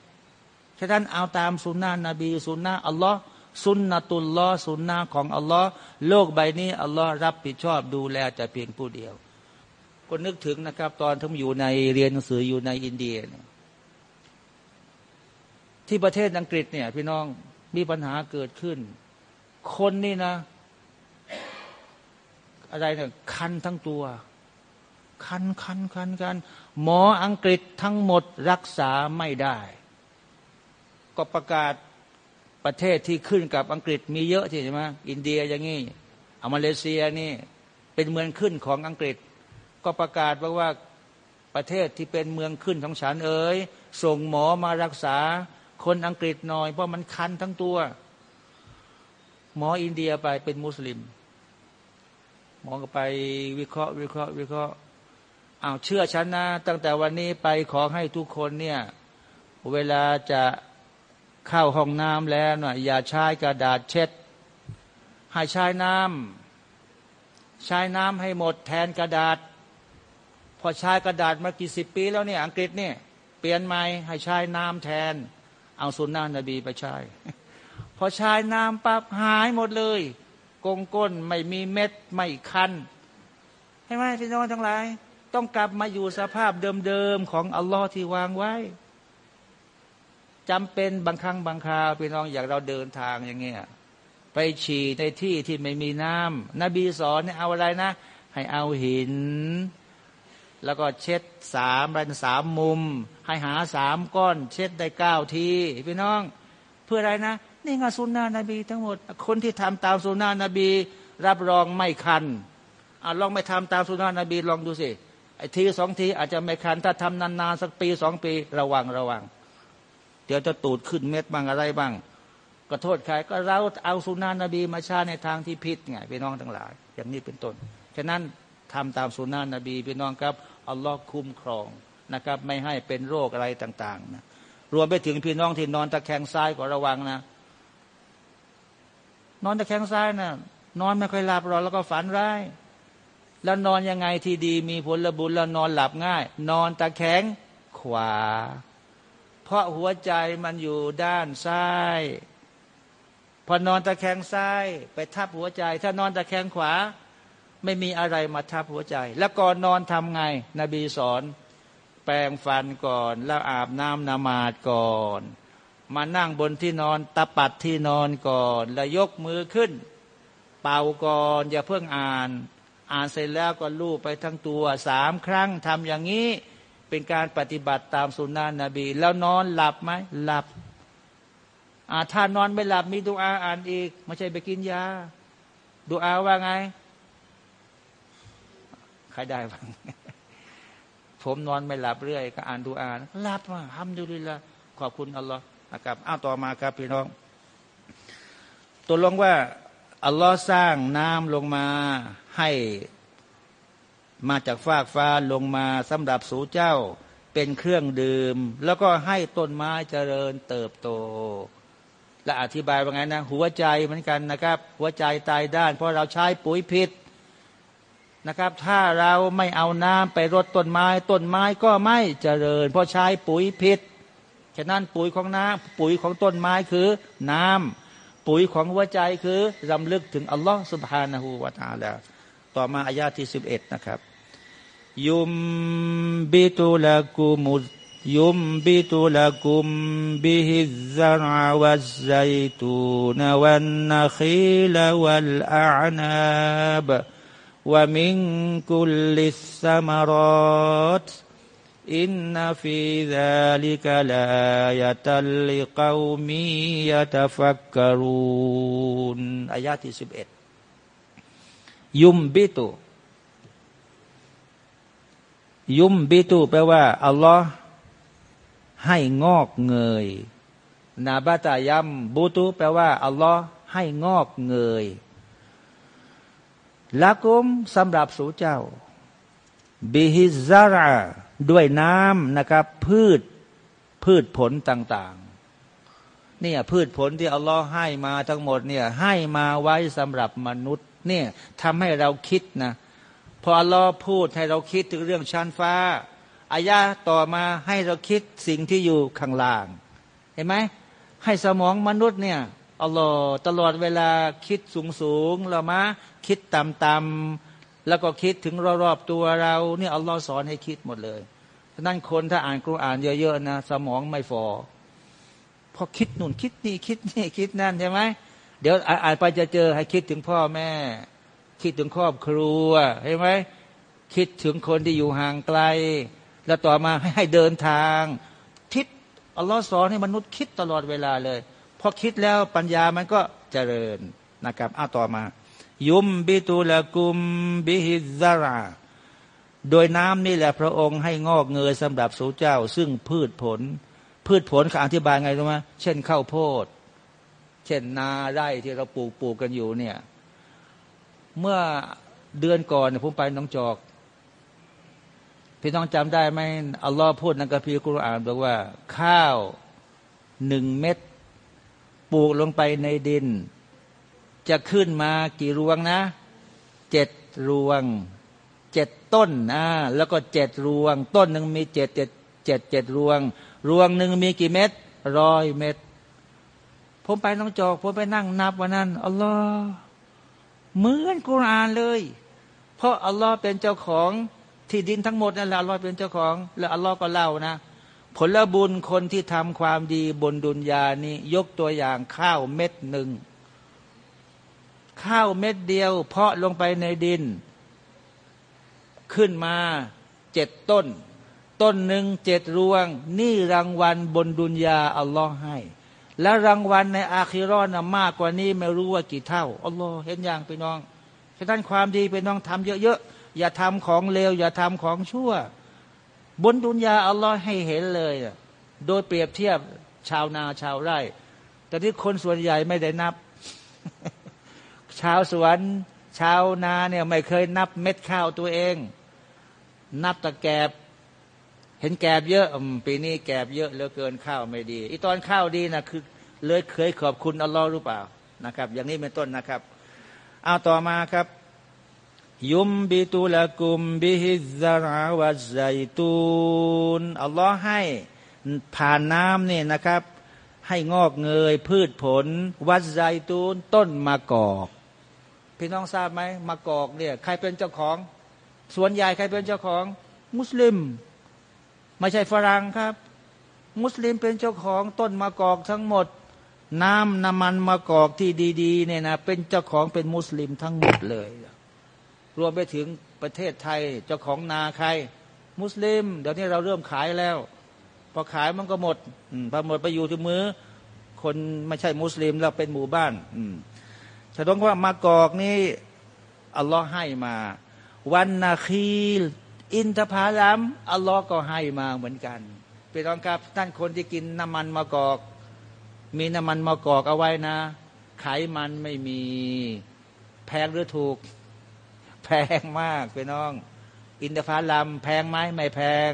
ฉะนั้นเอาตามสุนนะนบีสุนนะอัลลอฮ์สุนนะตุลลอสุนนะของอัลลอฮ์โลกใบนี้อัลลอฮ์รับผิดชอบดูแลแต่เพียงผู้เดียว ก็นึกถึงนะครับ ตอนที่อยู่ในเรียนหนังสืออยู่ในอินเดีย ที่ประเทศอังกฤษเนี่ย พี่น้องมีปัญหาเกิดขึ้น คนนี่นะ อะไรเนี่ยคันทั้งตัว คันคันคันคันหมออังกฤษทั้งหมดรักษาไม่ได้ ก็ประกาศประเทศที่ขึ้นกับอังกฤษมีเยอะใช่ไหมอินเดียอย่างนี้อามาเลเซียนี่เป็นเมืองขึ้นของอังกฤษ ก็ประกาศว่าว่าประเทศที่เป็นเมืองขึ้นของฉันเอ๋ยส่งหมอมารักษาคนอังกฤษหน่อย เพราะมันคันทั้งตัว หมออินเดียไปเป็นมุสลิม หมอก็ไปวิเคราะห์วิเคราะห์วิเคราะห์อ้าวเชื่อฉันนะ ตั้งแต่วันนี้ไปขอให้ทุกคนเนี่ย เวลาจะ เข้าห้องน้ำแล้วนะอย่าใช้กระดาษเช็ดให้ใช้น้ำใช้น้ำให้หมดแทนกระดาษ พอใช้กระดาษมากี่สิบปีแล้วเนี่ยอังกฤษเนี่ยเปลี่ยนใหม่ให้ใช้น้ำแทน เอาสุนนะนบีไปใช้พอใช้น้ำปั๊บหายหมดเลยกงก้นไม่มีเม็ดไม่คันใช่ไหมพี่น้องทั้งหลาย ต้องกลับมาอยู่สภาพเดิมๆของอัลลอฮ์ที่วางไว้ จำเป็นบางครั้งบางคราวพี่น้องอยากเราเดินทางอย่างเงี้ยไปฉี่ในที่ที่ไม่มีน้ำนบีสอนเนี่ยเอาอะไรนะ ให้เอาหิน แล้วก็เช็ดสามรันสามมุม ให้หาสามก้อน เช็ดได้เก้าทีพี่น้อง เพื่ออะไรนะ นี่งานสุนนะนบี ทั้งหมด คนที่ทำตามสุนนะนบี รับรองไม่คันอลองไม่ทำตามสุนนะนบีลองดูสิไอ้ทีสองทีอาจจะไม่คัน ถ้าทำนานๆสักปีสองปีระวังระวัง เดี๋ยวจะตูดขึ้นเม็ดบ้างอะไรบ้าง ก็โทษใครก็เราเอาสุนานะนบีมาชาในทางที่ผิดไงพี่น้องทั้งหลาย อย่างนี้เป็นต้น ฉะนั้นทำตามสุนานะนบีพี่น้องครับอัลลอฮ์คุ้มครองนะครับ ไม่ให้เป็นโรคอะไรต่างๆนะรวมไปถึงพี่น้องที่นอนตะแคงซ้ายก็ระวังนะ นอนตะแคงซ้ายนะนอนไม่ค่อยหลับหรอกแล้วก็ฝันร้ายแล้วนอนยังไงที่ดีมีผลบุญแล้วนอนหลับง่าย นอนตะแคงขวา เพราะหัวใจมันอยู่ด้านซ้าย พอนอนตะแคงซ้ายไปทับหัวใจ ถ้านอนตะแคงขวา ไม่มีอะไรมาทับหัวใจ แล้วก่อนนอนทำไง นบีสอน แปรงฟันก่อน แล้วอาบน้ำนามาดก่อน มานั่งบนที่นอนตะปัดที่นอนก่อน แล้วยกมือขึ้น เป่าก่อนอย่าเพิ่งอ่าน อ่านเสร็จแล้วก็ลูบไปทั้งตัวสามครั้งทำอย่างนี้ เป็นการปฏิบัติตามสุนนะนบี แล้วนอนหลับไหมหลับถ้านอนไม่หลับมีดูอาอ่านอีก ไม่ใช่ไปกินยาดูอาว่าไง ใครได้บ้างผมนอนไม่หลับเรื่อย ก็อ่านดูอาหลับมาทำดูดีละขอบคุณอัลลอฮ์นะครับอ้าวต่อมาครับพี่น้องตัวลงว่าอัลลอฮ์สร้างน้ำลงมาให้ มาจากฟากฟ้าลงมาสำหรับสู่เจ้าเป็นเครื่องดื่ม แล้วก็ให้ต้นไม้เจริญเติบโต และอธิบายว่าไงนะหัวใจเหมือนกันนะครับ หัวใจตายด้าน เพราะเราใช้ปุ๋ยพิษนะครับ ถ้าเราไม่เอาน้ำไปรดต้นไม้ ต้นไม้ก็ไม่เจริญ เพราะใช้ปุ๋ยพิษฉะนั้นปุ๋ยของน้ำปุ๋ยของต้นไม้คือน้ำปุ๋ยของหัวใจคือรำลึกถึงอัลลอฮ์สุบฮานะฮูวาตาแล้วต่อมาอายาที่สิบเอ็ดนะครับ ยุมบิตุลกุมุยุมบิตุลกุมบิฮิซาร์วัซไซตูนวันนัคีลวัลอานาบ ومن كل الثمرات إن في ذلك لآية لقوم يتفكرون อายาที่สิบเอ็ดยุมบิตุ ยุมบิตูแปลว่า อัลลอฮ์ให้งอกเงย นาบาตายัมบูตูแปลว่า อัลลอฮ์ให้งอกเงยละกุมสำหรับสูเจ้า บิฮิซาราด้วยน้ำนะครับ พืชพืชผลต่างๆ เนี่ยพืชผลที่อัลลอฮ์ให้มาทั้งหมดเนี่ยให้มาไว้สำหรับมนุษย์เนี่ยทำให้เราคิดนะ พออัลลอฮ์พูดให้เราคิดถึงเรื่องชั้นฟ้าอายะต่อมาให้เราคิดสิ่งที่อยู่ข้างล่าง เห็นไหมให้สมองมนุษย์เนี่ยอัลลอฮ์ตลอดเวลาคิดสูงสูงเรามาคิดต่ำต่ำแล้วก็คิดถึงรอบๆตัวเราเนี่ยอัลลอฮ์สอนให้คิดหมดเลยฉะนั้นคนถ้าอ่านกุรอานเยอะๆนะสมองไม่ฟอพอคิดนู่นคิดนี่คิดนี่คิดนั่นใช่ไหมเดี๋ยวอ่านไปจะเจอให้คิดถึงพ่อแม่ คิดถึงครอบครัวเห็นไหมคิดถึงคนที่อยู่ห่างไกล แล้วต่อมาให้เดินทางทิศอัลลอฮ์สอนให้มนุษย์คิดตลอดเวลาเลยพอคิดแล้วปัญญามันก็เจริญนะครับอ้าต่อมา ยุมบิตุละกุมบิฮิซาราโดยน้ำนี่แหละพระองค์ให้งอกเงยสำหรับสูเจ้า ซึ่งพืชผล พืชผลเขาอธิบายไงรู้ไหมเช่นข้าวโพด เช่นนาไร่ที่เราปลูกปลูกกันอยู่เนี่ย เมื่อเดือนก่อนผมไปน้องจอก พี่น้องจำได้ไหมอัลลอฮ์พูดในกัมภีร์กุรอานบอกว่า ข้าวหนึ่งเม็ดปลูกลงไปในดิน จะขึ้นมากี่รวงนะเจ็ดรวงเจ็ดต้นนะแล้วก็เจ็ดรวง ต้นหนึ่งมีเจ็ดเจ็ดเจ็ดเจ็ดรวง รวงหนึ่งมีกี่เม็ดร้อยเม็ดผมไปน้องจอก ผมไปนั่งนับวันนั้นอัลลอฮ์ เหมือนกุรอานเลย เพราะอัลลอฮ์เป็นเจ้าของที่ดินทั้งหมดนั่นแหละอัลลอฮ์เป็นเจ้าของ แล้วอัลลอฮ์ก็เล่านะ ผลบุญคนที่ทำความดีบนดุนยานี้ ยกตัวอย่างข้าวเม็ดหนึ่ง ข้าวเม็ดเดียว เพาะลงไปในดิน ขึ้นมาเจ็ดต้น ต้นหนึ่งเจ็ดรวง นี่รางวัลบนดุนยาอัลลอฮ์ให้ และรางวัลในอาคิรอนมากกว่านี้ไม่รู้ว่ากี่เท่าอัลลอฮ์เห็นอย่างไปน้องฉะนั้นความดีไปน้องทำเยอะๆอย่าทำของเลวอย่าทำของชั่ว บนดุนยาอัลลอฮ์ให้เห็นเลยโดยเปรียบเทียบชาวนาชาวไร่ แต่ที่คนส่วนใหญ่ไม่ได้นับ ชาวสวนชาวนาเนี่ยไม่เคยนับเม็ดข้าวตัวเอง นับตะแกบ เห็นแกบเยอะปีนี้แกบเยอะเหลือเกินข้าวไม่ดีอีตอนข้าวดีนะคือเลยเคยขอบคุณอัลลอฮ์รู้เปล่านะครับ อย่างนี้เป็นต้นนะครับ เอาต่อมาครับ ยุมบิตุลกุมบิฮิซาราวัไซตูนอัลลอฮ์ให้ผ่านน้ำเนี่ยนะครับ ให้งอกเงย พืชผล วัดไซตูนต้นมะกอก พี่น้องทราบไหมมะกอกเนี่ย ใครเป็นเจ้าของ ส่วนใหญ่ใครเป็นเจ้าของ มุสลิม ไม่ใช่ฝรั่งครับ มุสลิมเป็นเจ้าของต้นมะกอกทั้งหมด น้ำน้ำมันมะกอกที่ดีๆเนี่ยนะเป็นเจ้าของเป็นมุสลิมทั้งหมดเลย รวมไปถึงประเทศไทยเจ้าของนาใคร มุสลิม เดี๋ยวนี้เราเริ่มขายแล้ว พอขายมันก็หมดพอหมดไปอยู่ที่มือ คนไม่ใช่มุสลิมเราเป็นหมู่บ้านฉะนั้นว่ามากอกนี่อัลลอฮ์ให้มา วันนาคีล อินทผลัมอัลลอฮ์ก็ให้มาเหมือนกันเป็นรองครับท่านคนที่กินน้ำมันมะกอก มีน้ำมันมะกอกเอาไว้นะ ไขมันไม่มีแพงหรือถูก แพงมากไปน้อง อินทผลัมแพงไหมไม่แพง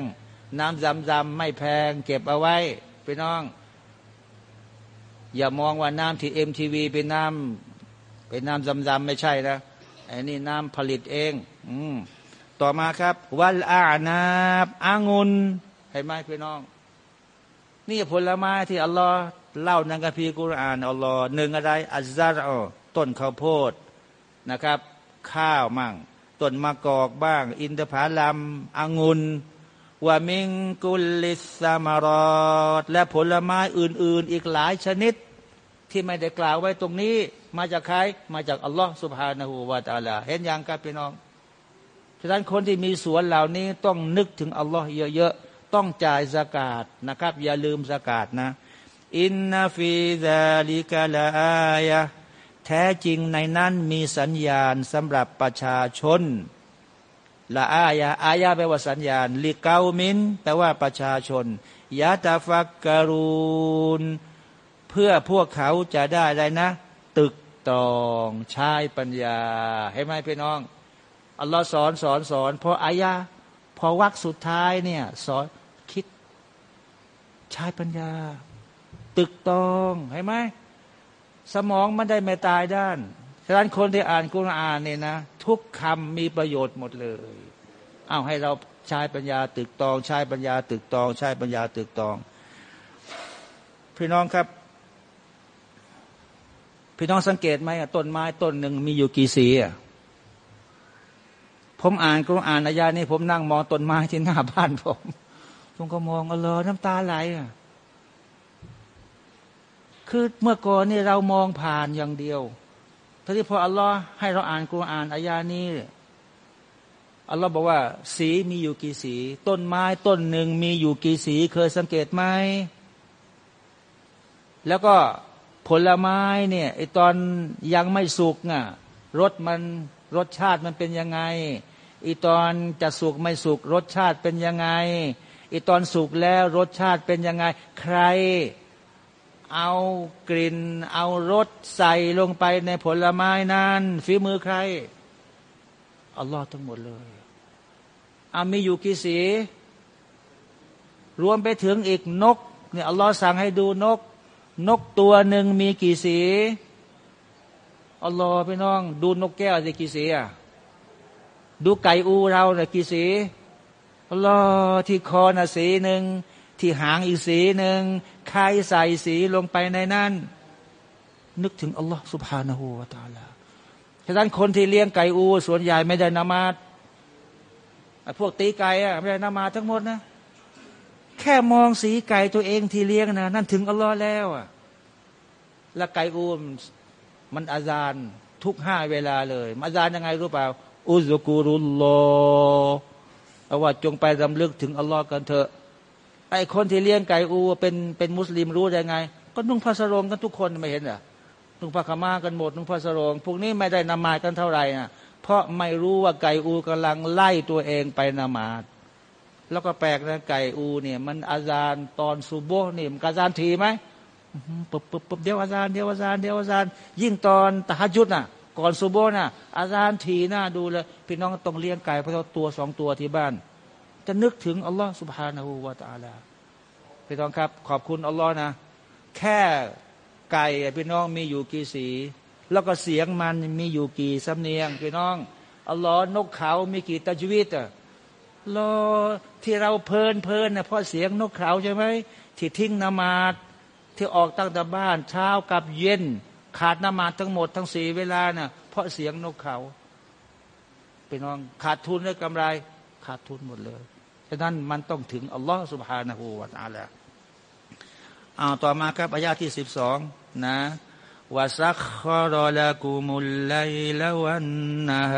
น้ำซำซำไม่แพง เก็บเอาไว้ไปน้อง อย่ามองว่าน้ำที่เอ็มทีวีเป็นน้ำเป็นน้ำซำซำไม่ใช่นะไอ้นี่น้ำผลิตเอง อืม ต่อมาครับ วัลอานาบอางุนให้ไหมพี่น้อง นี่ผลไม้ที่อัลลอฮ์เล่าในกัมภีร์กุรอานอัลลอฮ์หนึ่งอะไร อัจซาร์ต้นข้าวโพดนะครับ ข้าวมั่งต้นมะกอกบ้าง อินทผลัมองุ่นวามิงกุลิสามารอดและผลไม้อื่น ๆ อีกหลายชนิด ที่ไม่ได้กล่าวไว้ตรงนี้ มาจากใครมาจากอัลลอฮ์สุบฮานาหูวาตาลา เห็นอย่างกับพี่น้อง ฉะนั้นคนที่มีสวนเหล่านี้ต้องนึกถึงอัลลอฮ์เยอะๆ ต้องจ่ายสกาดนะครับ อย่าลืมสกาดนะ อินนาฟิซาลิกาลาอายะแท้จริงในนั้นมีสัญญาณสำหรับประชาชนละอายาอายาแปลว่าสัญญาณ ลิเกามินแปลว่าประชาชนยะตาฟักการูนเพื่อพวกเขาจะได้อะไรนะ ตึกตองชายปัญญา ให้ไหมพี่น้อง อัลลอฮ์สอนสอนสอนพออายาพอวักสุดท้ายเนี่ย สอนคิดชายปัญญา ตึกตองให้ไหมสมองมันได้ไม่ตายด้านฉะนั้นคนที่อ่านกุรอานเนี่ยนะทุกคำมีประโยชน์หมดเลย เอาให้เราใช้ปัญญาตึกตอง ใช้ปัญญาตึกตอง ใช้ปัญญาตึกตอง พี่น้องครับ พี่น้องสังเกตไหมต้นไม้ต้นหนึ่งมีอยู่กี่สีอะ ผมอ่านก็อ่านอายานี้ผมนั่งมองต้นไม้ที่หน้าบ้านผมผมก็มองอเลอน้ำตาไหลอะคือเมื่อก่อนนี่เรามองผ่านอย่างเดียวทีนี้พออัลลอฮ์ให้เราอ่านกุรอานอายานี้อัลลอฮ์บอกว่า สีมีอยู่กี่สี ต้นไม้ต้นหนึ่งมีอยู่กี่สี เคยสังเกตไหมแล้วก็ผลไม้เนี่ยไอตอนยังไม่สุกน่ะรสมันรสชาติมันเป็นยังไง อีตอนจะสุกไม่สุกรสชาติเป็นยังไง อีตอนสุกแล้วรสชาติเป็นยังไง ใครเอากลิ่น เอารสใส่ลงไปในผลไม้นั้นฝีมือใครอัลลอฮ์ทั้งหมดเลยอามีอยู่กี่สี รวมไปถึงอีกนกเนี่ยอัลลอฮ์สั่งให้ดูนก นกตัวหนึ่งมีกี่สีอัลลอฮ์พี่น้อง ดูนกแก้วสิกี่สีอะ ดูไก่อูเราเนี่ยกี่สีอัลลอฮ์ที่คอน่ะสีหนึ่งที่หางอีกสีหนึ่งใครใส่สีลงไปในนั้น นึกถึงอัลลอฮ์สุบฮานาหูวาตาลาฉะนั้นคนที่เลี้ยงไก่อู ส่วนใหญ่ไม่ได้นามาดพวกตีไก่อะไม่ได้นามาทั้งหมดนะ แค่มองสีไก่ตัวเองที่เลี้ยงนะนั่นถึงอัลลอฮ์แล้วอะแล้วไก่อูมันอาจารย์ทุกห้าเวลาเลยอาจารย์ยังไงรู้เปล่า อุซกุรุลลอเอาว่าจงไปรำลึกถึงอัลลอฮ์กันเถอะไอคนที่เลี้ยงไก่อูเป็นเป็นมุสลิมรู้ได้ไง ก็นุ่งผ้าสรงกันทุกคนไม่เห็นเหรอนุ่งผ้าขม่ากันหมดนุ่งผ้าสรงพวกนี้ไม่ได้นมากันเท่าไหร่นะเพราะไม่รู้ว่าไก่อูกำลังไล่ตัวเองไปนมาดแล้วก็แปลกนะไก่อูเนี่ย มันอาจารย์ตอนซูโบนี่มันอาจารย์ทีไหมปุ๊บปุ๊บปุ๊บเดี๋ยวอาจารย์เดี๋ยวอาจารย์เดี๋ยวอาจารย์ยิ่งตอนตะฮัจุดน่ะ ก่อนซูโบน่ะอาจารย์ทีหน้าดูเลยพี่น้องต้องเลี้ยงไก่เพราะตัวสองตัวที่บ้าน จะนึกถึงอัลลอฮ์สุบฮานาหูวาตาลาพี่น้องครับ ขอบคุณอัลลอฮ์นะ แค่ไก่พี่น้องมีอยู่กี่สี แล้วก็เสียงมันมีอยู่กี่สำเนียงพี่น้องอัลลอฮ์นกเขามีกี่ตะจวิตอะรอที่เราเพลินเพลินนะเพราะเสียงนกเขาใช่ไหมที่ทิ้งนมาดที่ออกตั้งแต่บ้านเช้ากับเย็น ขาดนมาทั้งหมดทั้งสี่เวลาเนะ่ะเพราะเสียงนกเขาเป็นองขาดทุนและกำไร ขาดทุนหมดเลยฉะนั้นมันต้องถึงอัลลอฮฺสุบฮานาหูวาตาแล้วเอาต่อมาครับอายาที่สิบสองนะวาซักคอรอลากูมุลไลละวันนะฮ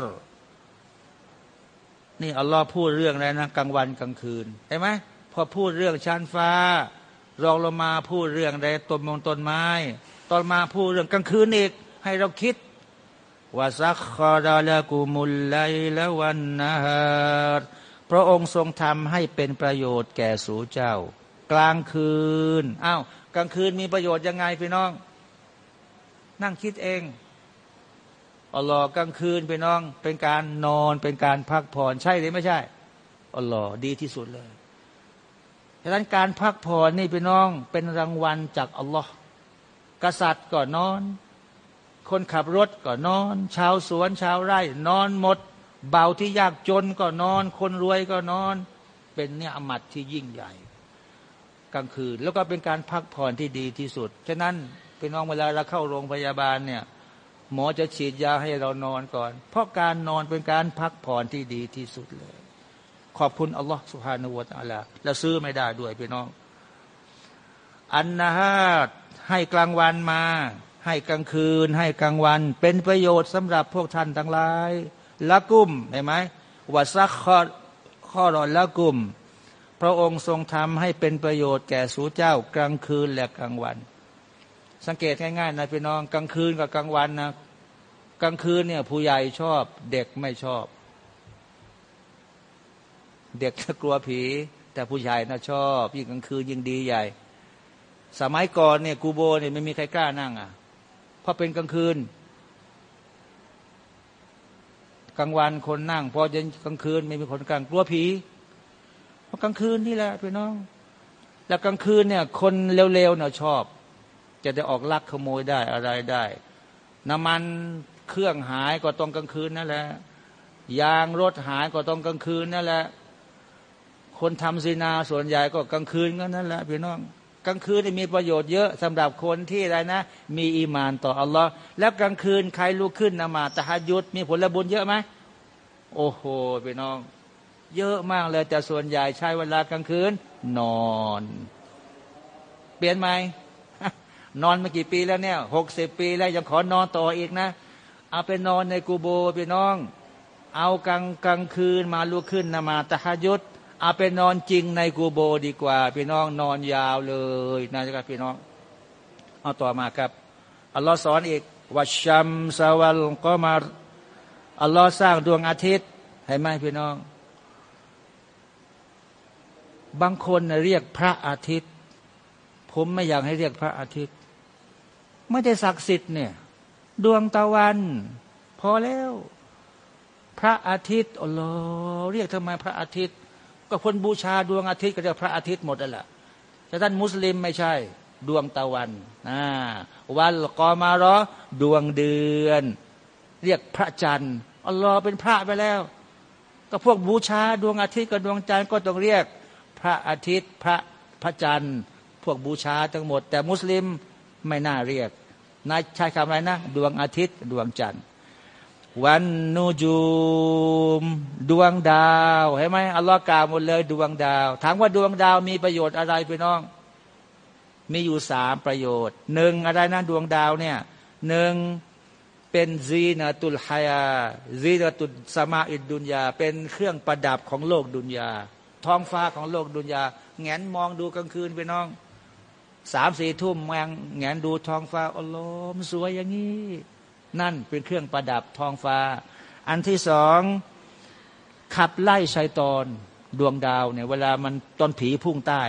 รนี่อัลลอฮ์พูดเรื่องอะไรนะกลางวันกลางคืนใช่ไหมพอพูดเรื่องชั้นฟ้า รองลงมาพูดเรื่องใดต้นมงต้นไม้ ตอนมาพูดเรื่องกลางคืนอีก ให้เราคิดวาซักคอดาลกุมุลไลละวันนาฮารพระองค์ทรงทำให้เป็นประโยชน์แก่สูเจ้า กลางคืนอ้าวกลางคืนมีประโยชน์ยังไงพี่น้อง นั่งคิดเองอัลลอฮ์กลางคืนพี่น้อง เป็นการนอนเป็นการพักผ่อนใช่หรือไม่ใช่อัลลอฮ์ดีที่สุดเลย ดังนั้นการพักผ่อนนี่พี่น้องเป็นรางวัลจากอัลลอฮ์กษัตริย์ก็นอน คนขับรถก็นอน ชาวสวนชาวไร่ นอนหมด เบาที่ยากจนก็นอน คนรวยก็นอน เป็นเนี่ยอมัดที่ยิ่งใหญ่ กลางคืน แล้วก็เป็นการพักผ่อนที่ดีที่สุด ฉะนั้นพี่น้องเวลาเราเข้าโรงพยาบาลเนี่ยหมอจะฉีดยาให้เรานอนก่อน เพราะการนอนเป็นการพักผ่อนที่ดีที่สุดเลย ขอบคุณอัลลอฮฺสุฮานุวะตาลาและซื้อไม่ได้ด้วยพี่น้อง อันนะฮะให้กลางวันมา ให้กลางคืน ให้กลางวัน เป็นประโยชน์สำหรับพวกท่านทั้งหลายละกุมเห็นไหมวัซักข้อข้อรอนละกุมพระองค์ทรงทำให้เป็นประโยชน์แก่สู่เจ้ากลางคืนและกลางวัน สังเกตง่ายๆนะพี่น้องกลางคืนกับกลางวันนะกลางคืนเนี่ยผู้ใหญ่ชอบเด็กไม่ชอบ เด็กกลัวผี แต่ผู้ใหญ่น่ะชอบยิ่งกลางคืนยิ่งดีใหญ่ สมัยก่อนเนี่ยกูโบเนี่ยไม่มีใครกล้านั่งอะเพอเป็นกลางคืนกลางวันคนนั่งพอเย็นกลางคืนไม่มีคนกลางกลัวผีเพราะกลางคืนนี่แหละพี่น้อง แล้วกลางคืนเนี่ย คนเร็วๆเนี่ยชอบ จะได้ออกลักขโมยได้อะไรได้ น้ำมันเครื่องหายก็ต้องกลางคืนนั่นแหละยางรถหายก็ต้องกลางคืนนั่นแหละ คนทำซีนาส่วนใหญ่ก็กลางคืนก็นั่นแหละพี่น้องกลางคืนมีประโยชน์เยอะสำหรับคนที่อะไรนะ มีอีมานต่ออัลลอฮ์แล้วกลางคืนใครลุกขึ้นนมาตะฮัยุดมีผลบุญเยอะไหมโอ้โหพี่น้อง เยอะมากเลยแต่ส่วนใหญ่ใช้เวลากลางคืน นอน เปลี่ยนไหมนอนมากี่ปีแล้วเนี่ยหกสิบปีแล้วยังขอนอนต่ออีกนะ เอาไปนอนในกูโบพี่น้อง เอากลางกลางคืนมาลุกขึ้นนมาตะฮัยุด เอาไปนอนจริงในกูโบดีกว่า พี่น้องนอนยาวเลยนะครับพี่น้องเอาต่อมาครับอัลลอฮ์สอนอีกวัชชัมสวัลก็มาอัลลอฮ์สร้างดวงอาทิตย์ให้ไหมพี่น้อง บางคนเรียกพระอาทิตย์ ผมไม่อยากให้เรียกพระอาทิตย์ ไม่ได้ศักดิ์สิทธิ์เนี่ย ดวงตะวัน พอแล้ว พระอาทิตย์อัลลอฮ์เรียกทำไมพระอาทิตย์ ก็คนบูชาดวงอาทิตย์ก็เรียกพระอาทิตย์หมดนั่นแหละแต่ท่านมุสลิมไม่ใช่ ดวงตะวันนะวันกอมารอดวงเดือน เรียกพระจันทร์อัลลอฮ์เป็นพระไปแล้ว ก็พวกบูชาดวงอาทิตย์กับดวงจันทร์ก็ต้องเรียก พระอาทิตย์พระพระจันทร์ พวกบูชาทั้งหมด แต่มุสลิมไม่น่าเรียกนายใช้คำอะไรนะ ดวงอาทิตย์ดวงจันทร์ วันนูจูม ดวงดาวเห็นไหมอัลลอฮ์กล่าวหมดเลยดวงดาว ถามว่าดวงดาวมีประโยชน์อะไรพี่น้อง มีอยู่สามประโยชน์หนึ่งอะไรนะดวงดาวเนี่ยหนึ่งเป็นซีนตุลฮายาซีนตุลสมาอิดดุนยา เป็นเครื่องประดับของโลกดุนยา ท้องฟ้าของโลกดุนยาแงนมองดูกลางคืนพี่น้องสามสี่ทุ่มแมงแงนดูท้องฟ้าอัลลอฮ์สวยอย่างนี้ นั่นเป็นเครื่องประดับทองฟ้า อันที่สองขับไล่ชัยตอนดวงดาวเนี่ยเวลามันตอนผีพุ่งใต้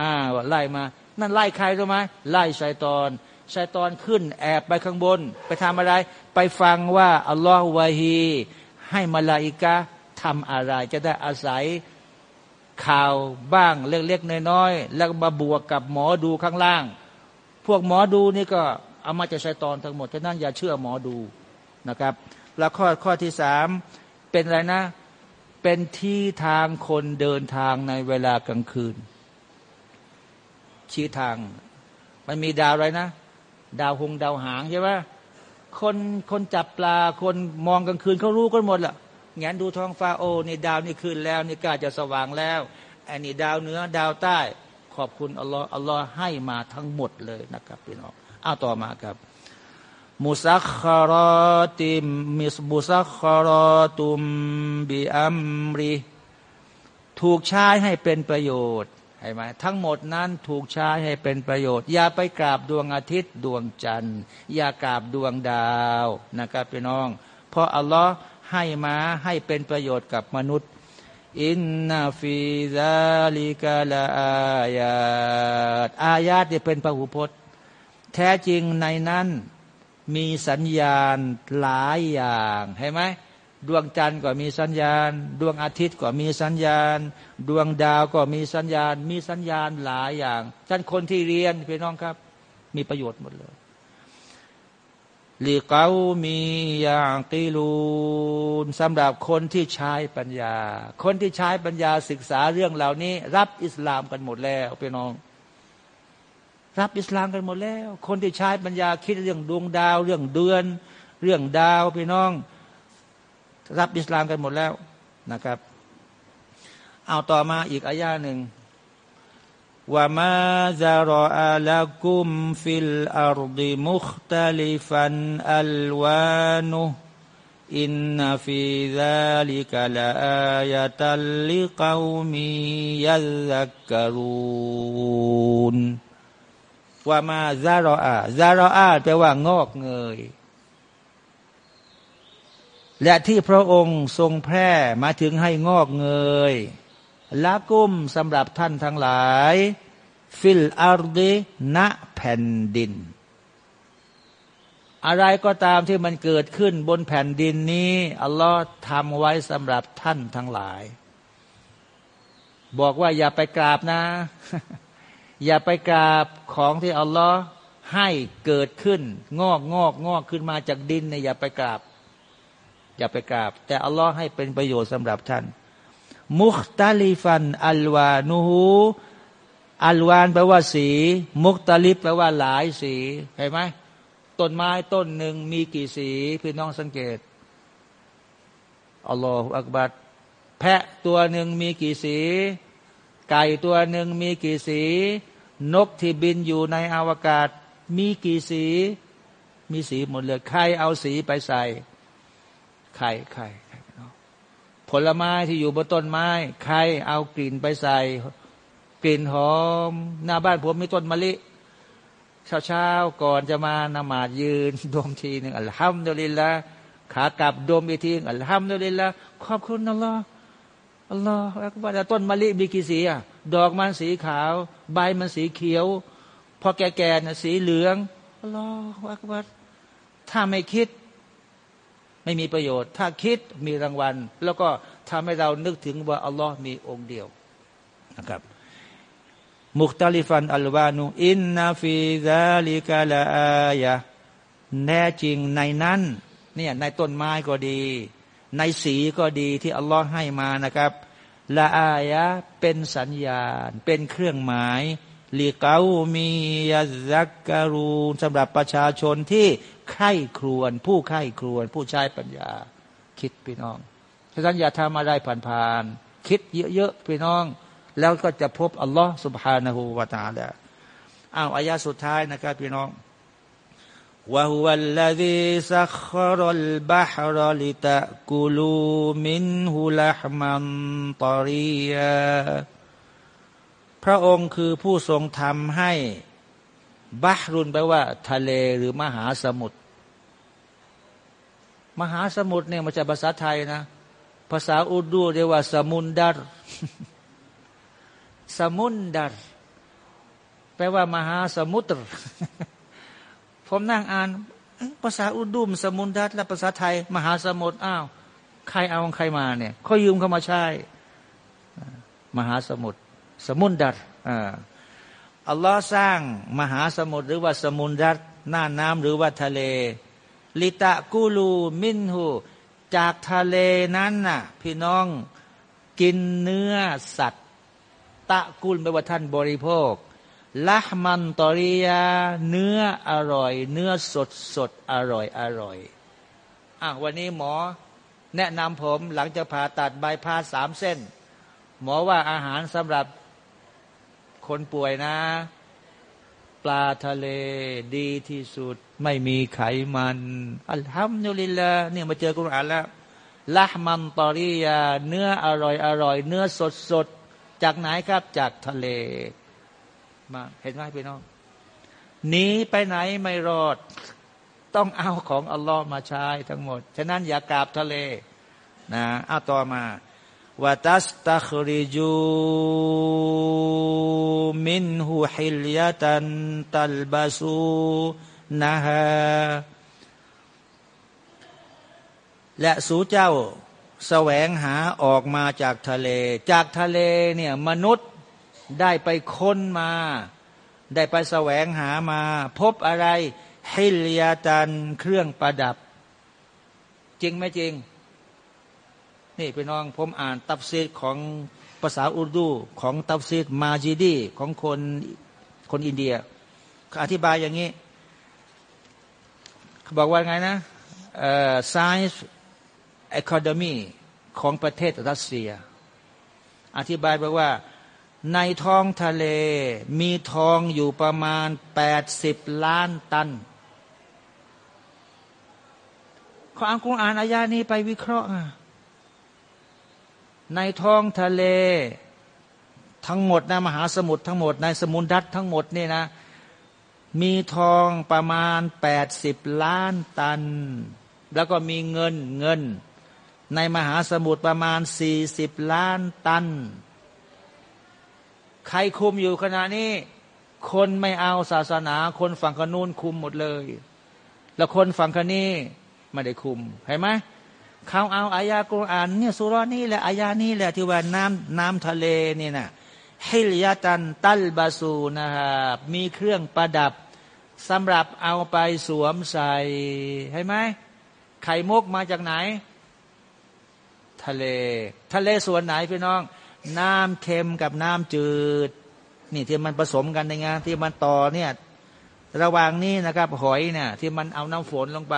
อ่าไล่มา นั่นไล่ใครรู้ไหมไล่ชัยตอนชัยตอนขึ้นแอบไปข้างบน ไปทำอะไร ไปฟังว่าอัลลอฮฺวาฮีให้มาลาอิกะทำอะไร จะได้อาศัยข่าวบ้างเล็กๆน้อยๆแล้วมาบวกกับหมอดูข้างล่าง พวกหมอดูนี่ก็ เอามาจากชัยตอนทั้งหมดฉะนั้นอย่าเชื่อหมอดูนะครับ แล้วข้อข้อที่สามเป็นอะไรนะ เป็นที่ทางคนเดินทางในเวลากลางคืน ชี้ทาง มันมีดาวอะไรนะ ดาวหงดาวหางใช่ไหมคนคนจับปลาคนมองกลางคืนเขารู้กันหมดละงนดูท้องฟ้าโอ้นี่ดาวนี่คืนแล้ว นี่กาจะสว่างแล้วอันนี้ดาวเหนือดาวใต้ ขอบคุณอัลลอฮ์อัลลอฮ์ให้มาทั้งหมดเลยนะครับพี่น้อง เอาต่อมาครับมุสักคารติมมิสมุสักคารตุมบิอัมรีถูกใช้ให้เป็นประโยชน์ใช่ไหมทั้งหมดนั้นถูกใช้ให้เป็นประโยชน์ อย่าไปกราบดวงอาทิตย์ดวงจันทร์ อย่ากราบดวงดาวนะครับพี่น้อง เพราะอัลลอฮ์ให้มาให้เป็นประโยชน์กับมนุษย์ อินนาฟิซาลิกาลาอายาตอายาตเนี่ยเป็นพระหุพจน์ แท้จริงในนั้นมีสัญญาณหลายอย่างเห็นไหมดวงจันทร์ก็มีสัญญาณ ดวงอาทิตย์ก็มีสัญญาณ ดวงดาวก็มีสัญญาณ มีสัญญาณหลายอย่างท่านคนที่เรียนพี่น้องครับ มีประโยชน์หมดเลยลีเกามีอย่างกีลูนสำหรับคนที่ใช้ปัญญา คนที่ใช้ปัญญาศึกษาเรื่องเหล่านี้ รับอิสลามกันหมดแล้วพี่น้อง รับอิสลามกันหมดแล้ว คนที่ใช้ปัญญาคิดเรื่องดวงดาว เรื่องเดือน เรื่องดาวพี่น้อง รับอิสลามกันหมดแล้วนะครับ เอาต่อมาอีกอายาหนึ่งوما ذرأ لكم في الأرض مختلفا ألوانه إن في ذلك لآية لقوم يذكرون وما ذرأ ذرأแปลว่างอกเงย และที่พระองค์ทรงแพร่มาถึงให้งอกเงยلكمสำหรับท่านทั้งหลาย في الأرضณแผ่นดิน อะไรก็ตามที่มันเกิดขึ้นบนแผ่นดินนี้ อัลลอฮ์ทำไว้สำหรับท่านทั้งหลาย บอกว่าอย่าไปกราบนะ อย่าไปกราบของที่อัลลอฮ์ให้เกิดขึ้น งอกงอกงอกขึ้นมาจากดินเนี่ยอย่าไปกราบ อย่าไปกราบ แต่อัลลอฮ์ให้เป็นประโยชน์สำหรับท่าน มุขตาลิฟัน อัลวานูฮูอัลวานแปลว่าสี มุกตาลิบแปลว่าหลายสีเห็นไหมต้นไม้ต้นหนึ่งมีกี่สีพี่น้องสังเกตอัลลอฮฺอักบัดแพะตัวหนึ่งมีกี่สี ไก่ตัวหนึ่งมีกี่สี นกที่บินอยู่ในอวกาศ มีกี่สี มีสีหมดเลยใครเอาสีไปใส่ใครใครผลไม้ที่อยู่บนต้นไม้ ใครเอากลิ่นไปใส่ กลิ่นหอม หน้าบ้านผมมีต้นมะลิเช้าเช้าก่อนจะมานมาดยืน ดมทีหนึ่งอัลฮัมดุลิลละขากลับดมอีกทีอัลฮัมดุลิลละขอบคุณอัลลอ อัลลอฮ์อักบารต้นมะลิมีกี่สีอะดอกมันสีขาว ใบมันสีเขียว พอแก่ๆน่ะสีเหลืองอัลลอฮ์อักบารถ้าไม่คิด ไม่มีประโยชน์ ถ้าคิดมีรางวัล แล้วก็ทำให้เรานึกถึงว่าอัลลอฮ์มีองค์เดียวนะครับมุคตาลิฟันอัลวานุอินนาฟิซาลิกาลาอายะแน่จริงในนั้นเนี่ยในต้นไม้ก็ดี ในสีก็ดีที่อัลลอฮ์ให้มานะครับละอายะเป็นสัญญาณ เป็นเครื่องหมายลีเกามียาซักการูสำหรับประชาชนที่ไข้ครวน ผู้ไข้ครวน ผู้ใช้ปัญญา คิดพี่น้องฉะนั้นอย่าทำอะไรผ่านๆคิดเยอะๆพี่น้อง แล้วก็จะพบอัลลอฮ์สุบฮานาหูวาตาแล้วอ้าวอายะสุดท้ายนะครับพี่น้อง وهو الذي سخر البحر لتأكلوا منه لحما طريا พระองค์คือผู้ทรงทำให้บาฮรุนแปลว่า ทะเลหรือมหาสมุทรมหาสมุทรเนี่ยมาจากภาษาไทยนะ ภาษาอุดูเรียกว่า สมุนดารสมุนดารแปลว่า มหาสมุทร ผมนั่งอ่านภาษาอุดูมสมุนดัตและภาษาไทย มหาสมุทรอ้าวใครเอาใครมาเนี่ยเขายืมเข้ามาใช้มหาสมุทรสมุนดัตอ่าอัลลอฮ์สร้างมหาสมุทรหรือว่าสมุนดัตหน้าน้ำหรือว่าทะเล ลิตะกูลูมินหูจากทะเลนั้นน่ะ พี่น้องกินเนื้อสัตว์ ตะกุลแปลว่าท่านบริโภค ละมันตอริยา เนื้ออร่อย เนื้อสดสดอร่อยอร่อยอะวันนี้หมอแนะนำผมหลังจากผ่าตัดใบพาสามเส้น หมอว่าอาหารสำหรับคนป่วยนะ ปลาทะเลดีที่สุด ไม่มีไขมัน อัลฮัมดุลิลละเนี่ยมาเจอกุรอานแล้วละมันตอริยา เนื้ออร่อยอร่อย เนื้อสดสดจากไหนครับจากทะเล มาเห็นไหมพี่น้องหนีไปไหนไม่รอด ต้องเอาของอัลลอฮ์มาใช้ทั้งหมด ฉะนั้นอย่ากราบทะเลนะเอาต่อมาวาตัสตัคริจูมินหูฮิลยาตันตัลบาสูนะฮะและสู่เจ้าแสวงหาออกมาจากทะเล จากทะเลเนี่ยมนุษย์ ได้ไปค้นมา ได้ไปแสวงหามา พบอะไรฮิลยาตันเครื่องประดับ จริงไหมจริง นี่พี่น้องผมอ่านตับซีดของภาษาอุรดูของตับซีดมาจีดีของคนคนอินเดียอธิบายอย่างนี้เขาบอกว่าไงนะ Science Academy ของประเทศรัสเซีย อธิบายบอกว่า ในท้องทะเลมีทองอยู่ประมาณแปดสิบล้านตันขออ่านกุณอ่านอายานี้ไปวิเคราะห์ในท้องทะเลทั้งหมดนะมหาสมุทรทั้งหมดในสมุนดัตทั้งหมดนี่นะ มีทองประมาณแปดสิบล้านตัน แล้วก็มีเงินเงิน ในมหาสมุทรประมาณสี่สิบล้านตัน ใครคุมอยู่ขณะนี้ คนไม่เอาศาสนา คนฝั่งขนูนคุมหมดเลย แล้วคนฝั่งคนี้ไม่ได้คุมเห็นไหมเขาเอาอายากุรอานเนี่ยสุรานี่แหละอายานี่แหละที่ว่าน้ำน้ำทะเลนี่นะฮิลยาตันตัลบาสูนะครับมีเครื่องประดับสำหรับเอาไปสวมใส่เห็นไหมไข่มุกมาจากไหน ทะเล ทะเลส่วนไหนพี่น้อง น้ำเค็มกับน้ำจืด นี่ที่มันผสมกันในงานที่มันต่อเนี่ยระหว่างนี้นะครับ หอยเนี่ยที่มันเอาน้ำฝนลงไป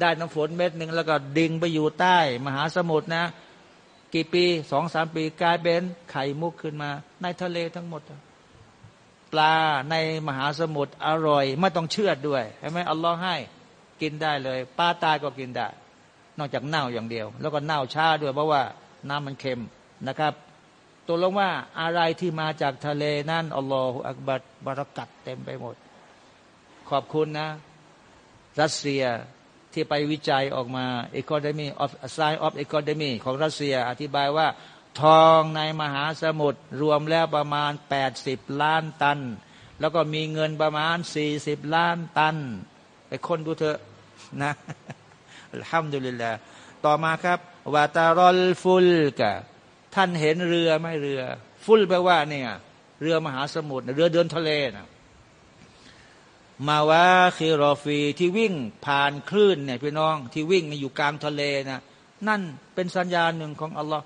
ได้น้ำฝนเม็ดหนึ่งแล้วก็ดิ่งไปอยู่ใต้ มหาสมุทรนะ กี่ปีสองสามปีกลายเป็นไข่มุกขึ้นมา ในทะเลทั้งหมด ปลาในมหาสมุทรอร่อย ไม่ต้องเชื่อดด้วยใช่ไหมอัลลอฮ์ให้กินได้เลยปลาตายก็กินได้ นอกจากเน่าอย่างเดียว แล้วก็เน่าช้าด้วยเพราะว่าน้ำมันเค็มนะครับ ตัวลงว่าอะไรที่มาจากทะเลนั่นอัลลอฮฺอักบัดบารักัดเต็มไปหมด ขอบคุณนะ รัสเซียที่ไปวิจัยออกมา Economy of Science of Economy ของรัสเซียอธิบายว่า ทองในมหาสมุทรรวมแล้วประมาณ 80 ล้านตัน แล้วก็มีเงินประมาณ 40 ล้านตัน ไปคนดูเถอะนะห้ามดุลิลละต่อมาครับวาตารอลฟุลกะ ท่านเห็นเรือไม่เรือ ฟุลแปลว่าเนี่ยเรือมหาสมุทรเรือเดินทะเลนะมาวาคิรอฟีที่วิ่งผ่านคลื่นเนี่ยพี่น้องที่วิ่งอยู่กลางทะเลนะนั่นเป็นสัญญาณหนึ่งของอัลลอฮ์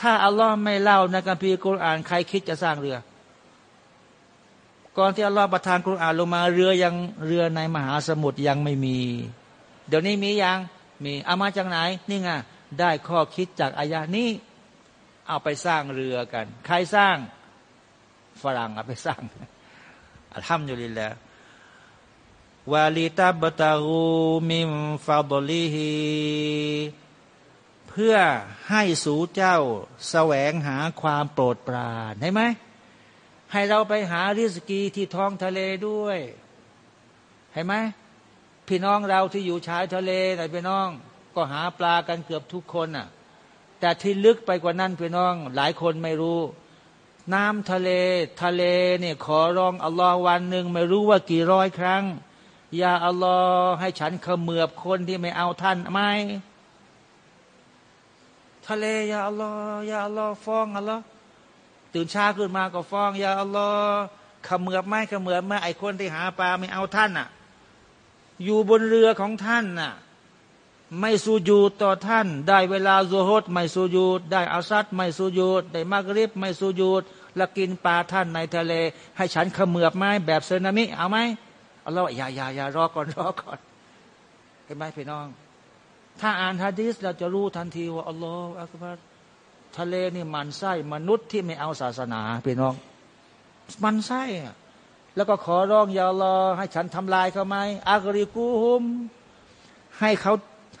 ถ้าอัลลอฮ์ไม่เล่าในกัมภีร์กุรอานใครคิดจะสร้างเรือ ก่อนที่อัลลอฮ์ประทานกุรอานลงมาเรือยังเรือในมหาสมุทรยังไม่มี เดี๋ยวนี้มียังมีเอามาจากไหนนี่ไงได้ข้อคิดจากอายานี้ เอาไปสร้างเรือกัน ใครสร้างฝรั่งเอาไปสร้างอัลฮัมดุลิลละววาลิตาบตารูมิมฟาบลีฮีเพื่อให้สูเจ้าแสวงหาความโปรดปรานใช่ไหมให้เราไปหาริสกีที่ท้องทะเลด้วยเห็นไหมพี่น้องเราที่อยู่ชายทะเลไหนพี่น้อง ก็หาปลากันเกือบทุกคนอะ แต่ที่ลึกไปกว่านั้นพี่น้อง หลายคนไม่รู้ น้ำทะเลทะเลเนี่ยขอร้องอัลลอฮ์วันหนึ่งไม่รู้ว่ากี่ร้อยครั้งอย่าอัลลอฮ์ให้ฉันเขมือบคนที่ไม่เอาท่านไหมทะเลอย่าอัลลอฮ์อย่าอัลลอฮ์ฟ้องอัลลอฮ์ตื่นเช้าขึ้นมาก็ฟ้องอย่าอัลลอฮ์ขมือบไม่ขมือบไม่ไอคนที่หาปลาไม่เอาท่านอะ อยู่บนเรือของท่านน่ะ ไม่สูญูดต่อท่าน ได้เวลาโซฮดไม่สูญูดได้อาซัดไม่สูญูดได้มากริบไม่สูญูดแล้วกินปลาท่านในทะเล ให้ฉันขมือบไม้แบบเซนามิเอาไหมเอาแล้วอย่าอย่าอย่ารอก่อนรอก่อนเห็นไหมพี่น้อง ถ้าอ่านฮะดีสเราจะรู้ทันทีว่าอัลลอฮฺอักบารทะเลนี่มันไส้มนุษย์ที่ไม่เอาศาสนาพี่น้อง มันไส้แล้วก็ขอร้องอย่ารอให้ฉันทำลายเขาไหมอักริกูฮุม ให้เขา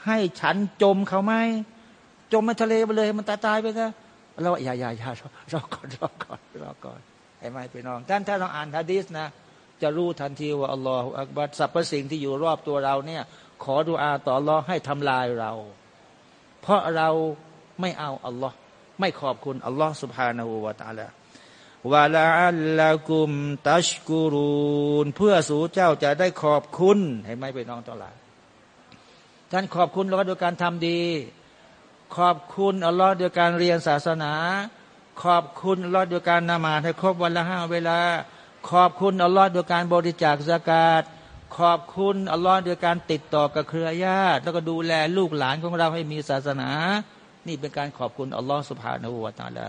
ให้ฉันจมเขาไหมจมมาทะเลไปเลยมันตายตายไปซะเราอย่าอย่าอย่ารอก่อนรอก่อนรอก่อนไอ้ไม่ไปน้องท่านถ้าลองอ่านฮะดีสนะ จะรู้ทันทีว่าอัลลอฮฺอักบัดสรรพสิ่งที่อยู่รอบตัวเราเนี่ย ขอดุอาต่อรอให้ทำลายเรา เพราะเราไม่เอาอัลลอฮ์ไม่ขอบคุณอัลลอฮฺสุบฮานาหูวาตาละวาลาอัลลากุม ตัชกูรูน เพื่อสู่เจ้าจะได้ขอบคุณ ให้ไหมไปน้องเจ้าหลาย ท่านขอบคุณอัลลอฮ์โดยการทำดี ขอบคุณอัลลอฮ์โดยการเรียนศาสนา ขอบคุณอัลลอฮ์โดยการนมาให้ครบวันละห้าเวลา ขอบคุณอัลลอฮ์โดยการบริจาคสกาดขอบคุณอัลลอฮ์โดยการติดต่อกับเครือญาติ แล้วก็ดูแลลูกหลานของเราให้มีศาสนา นี่เป็นการขอบคุณอัลลอฮ์สุบฮานาหูวาตาละ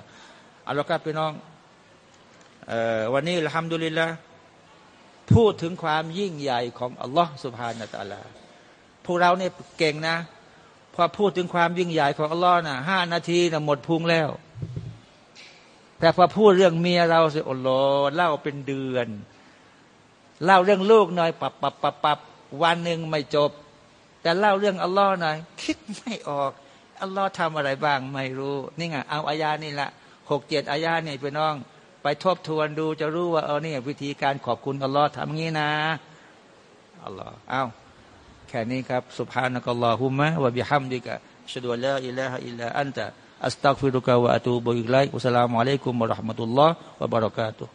อัลลอฮ์ครับพี่น้องวันนี้ละฮัมดุลิลละพูดถึงความยิ่งใหญ่ของอัลลอฮ์สุบฮานาตาลา พวกเราเนี่ยเก่งนะ พอพูดถึงความยิ่งใหญ่ของอัลลอฮ์นะห้านาทีนะหมดพุงแล้ว แต่พอพูดเรื่องเมียเราสิอัลลอฮ์เล่าเป็นเดือน เล่าเรื่องลูกหน่อยปับปับปับปับวันหนึ่งไม่จบ แต่เล่าเรื่องอัลลอฮ์หน่อยคิดไม่ออกอัลลอฮ์ทำอะไรบ้างไม่รู้ นี่ไงเอาอายานี่แหละหกเจ็ดอายานี่ไปน้อง ไปทบทวนดูจะรู้ว่าเออเนี่ยวิธีการขอบคุณอัลลอฮ์ทำงี้นะอัลลอฮ์เอาแค่นี้ครับ سبحانك اللهم وبحمدك أشهد أن لا إله إلا أنت أستغفرك وأتوب إليك والسلام عليكم ورحمة الله وبركاته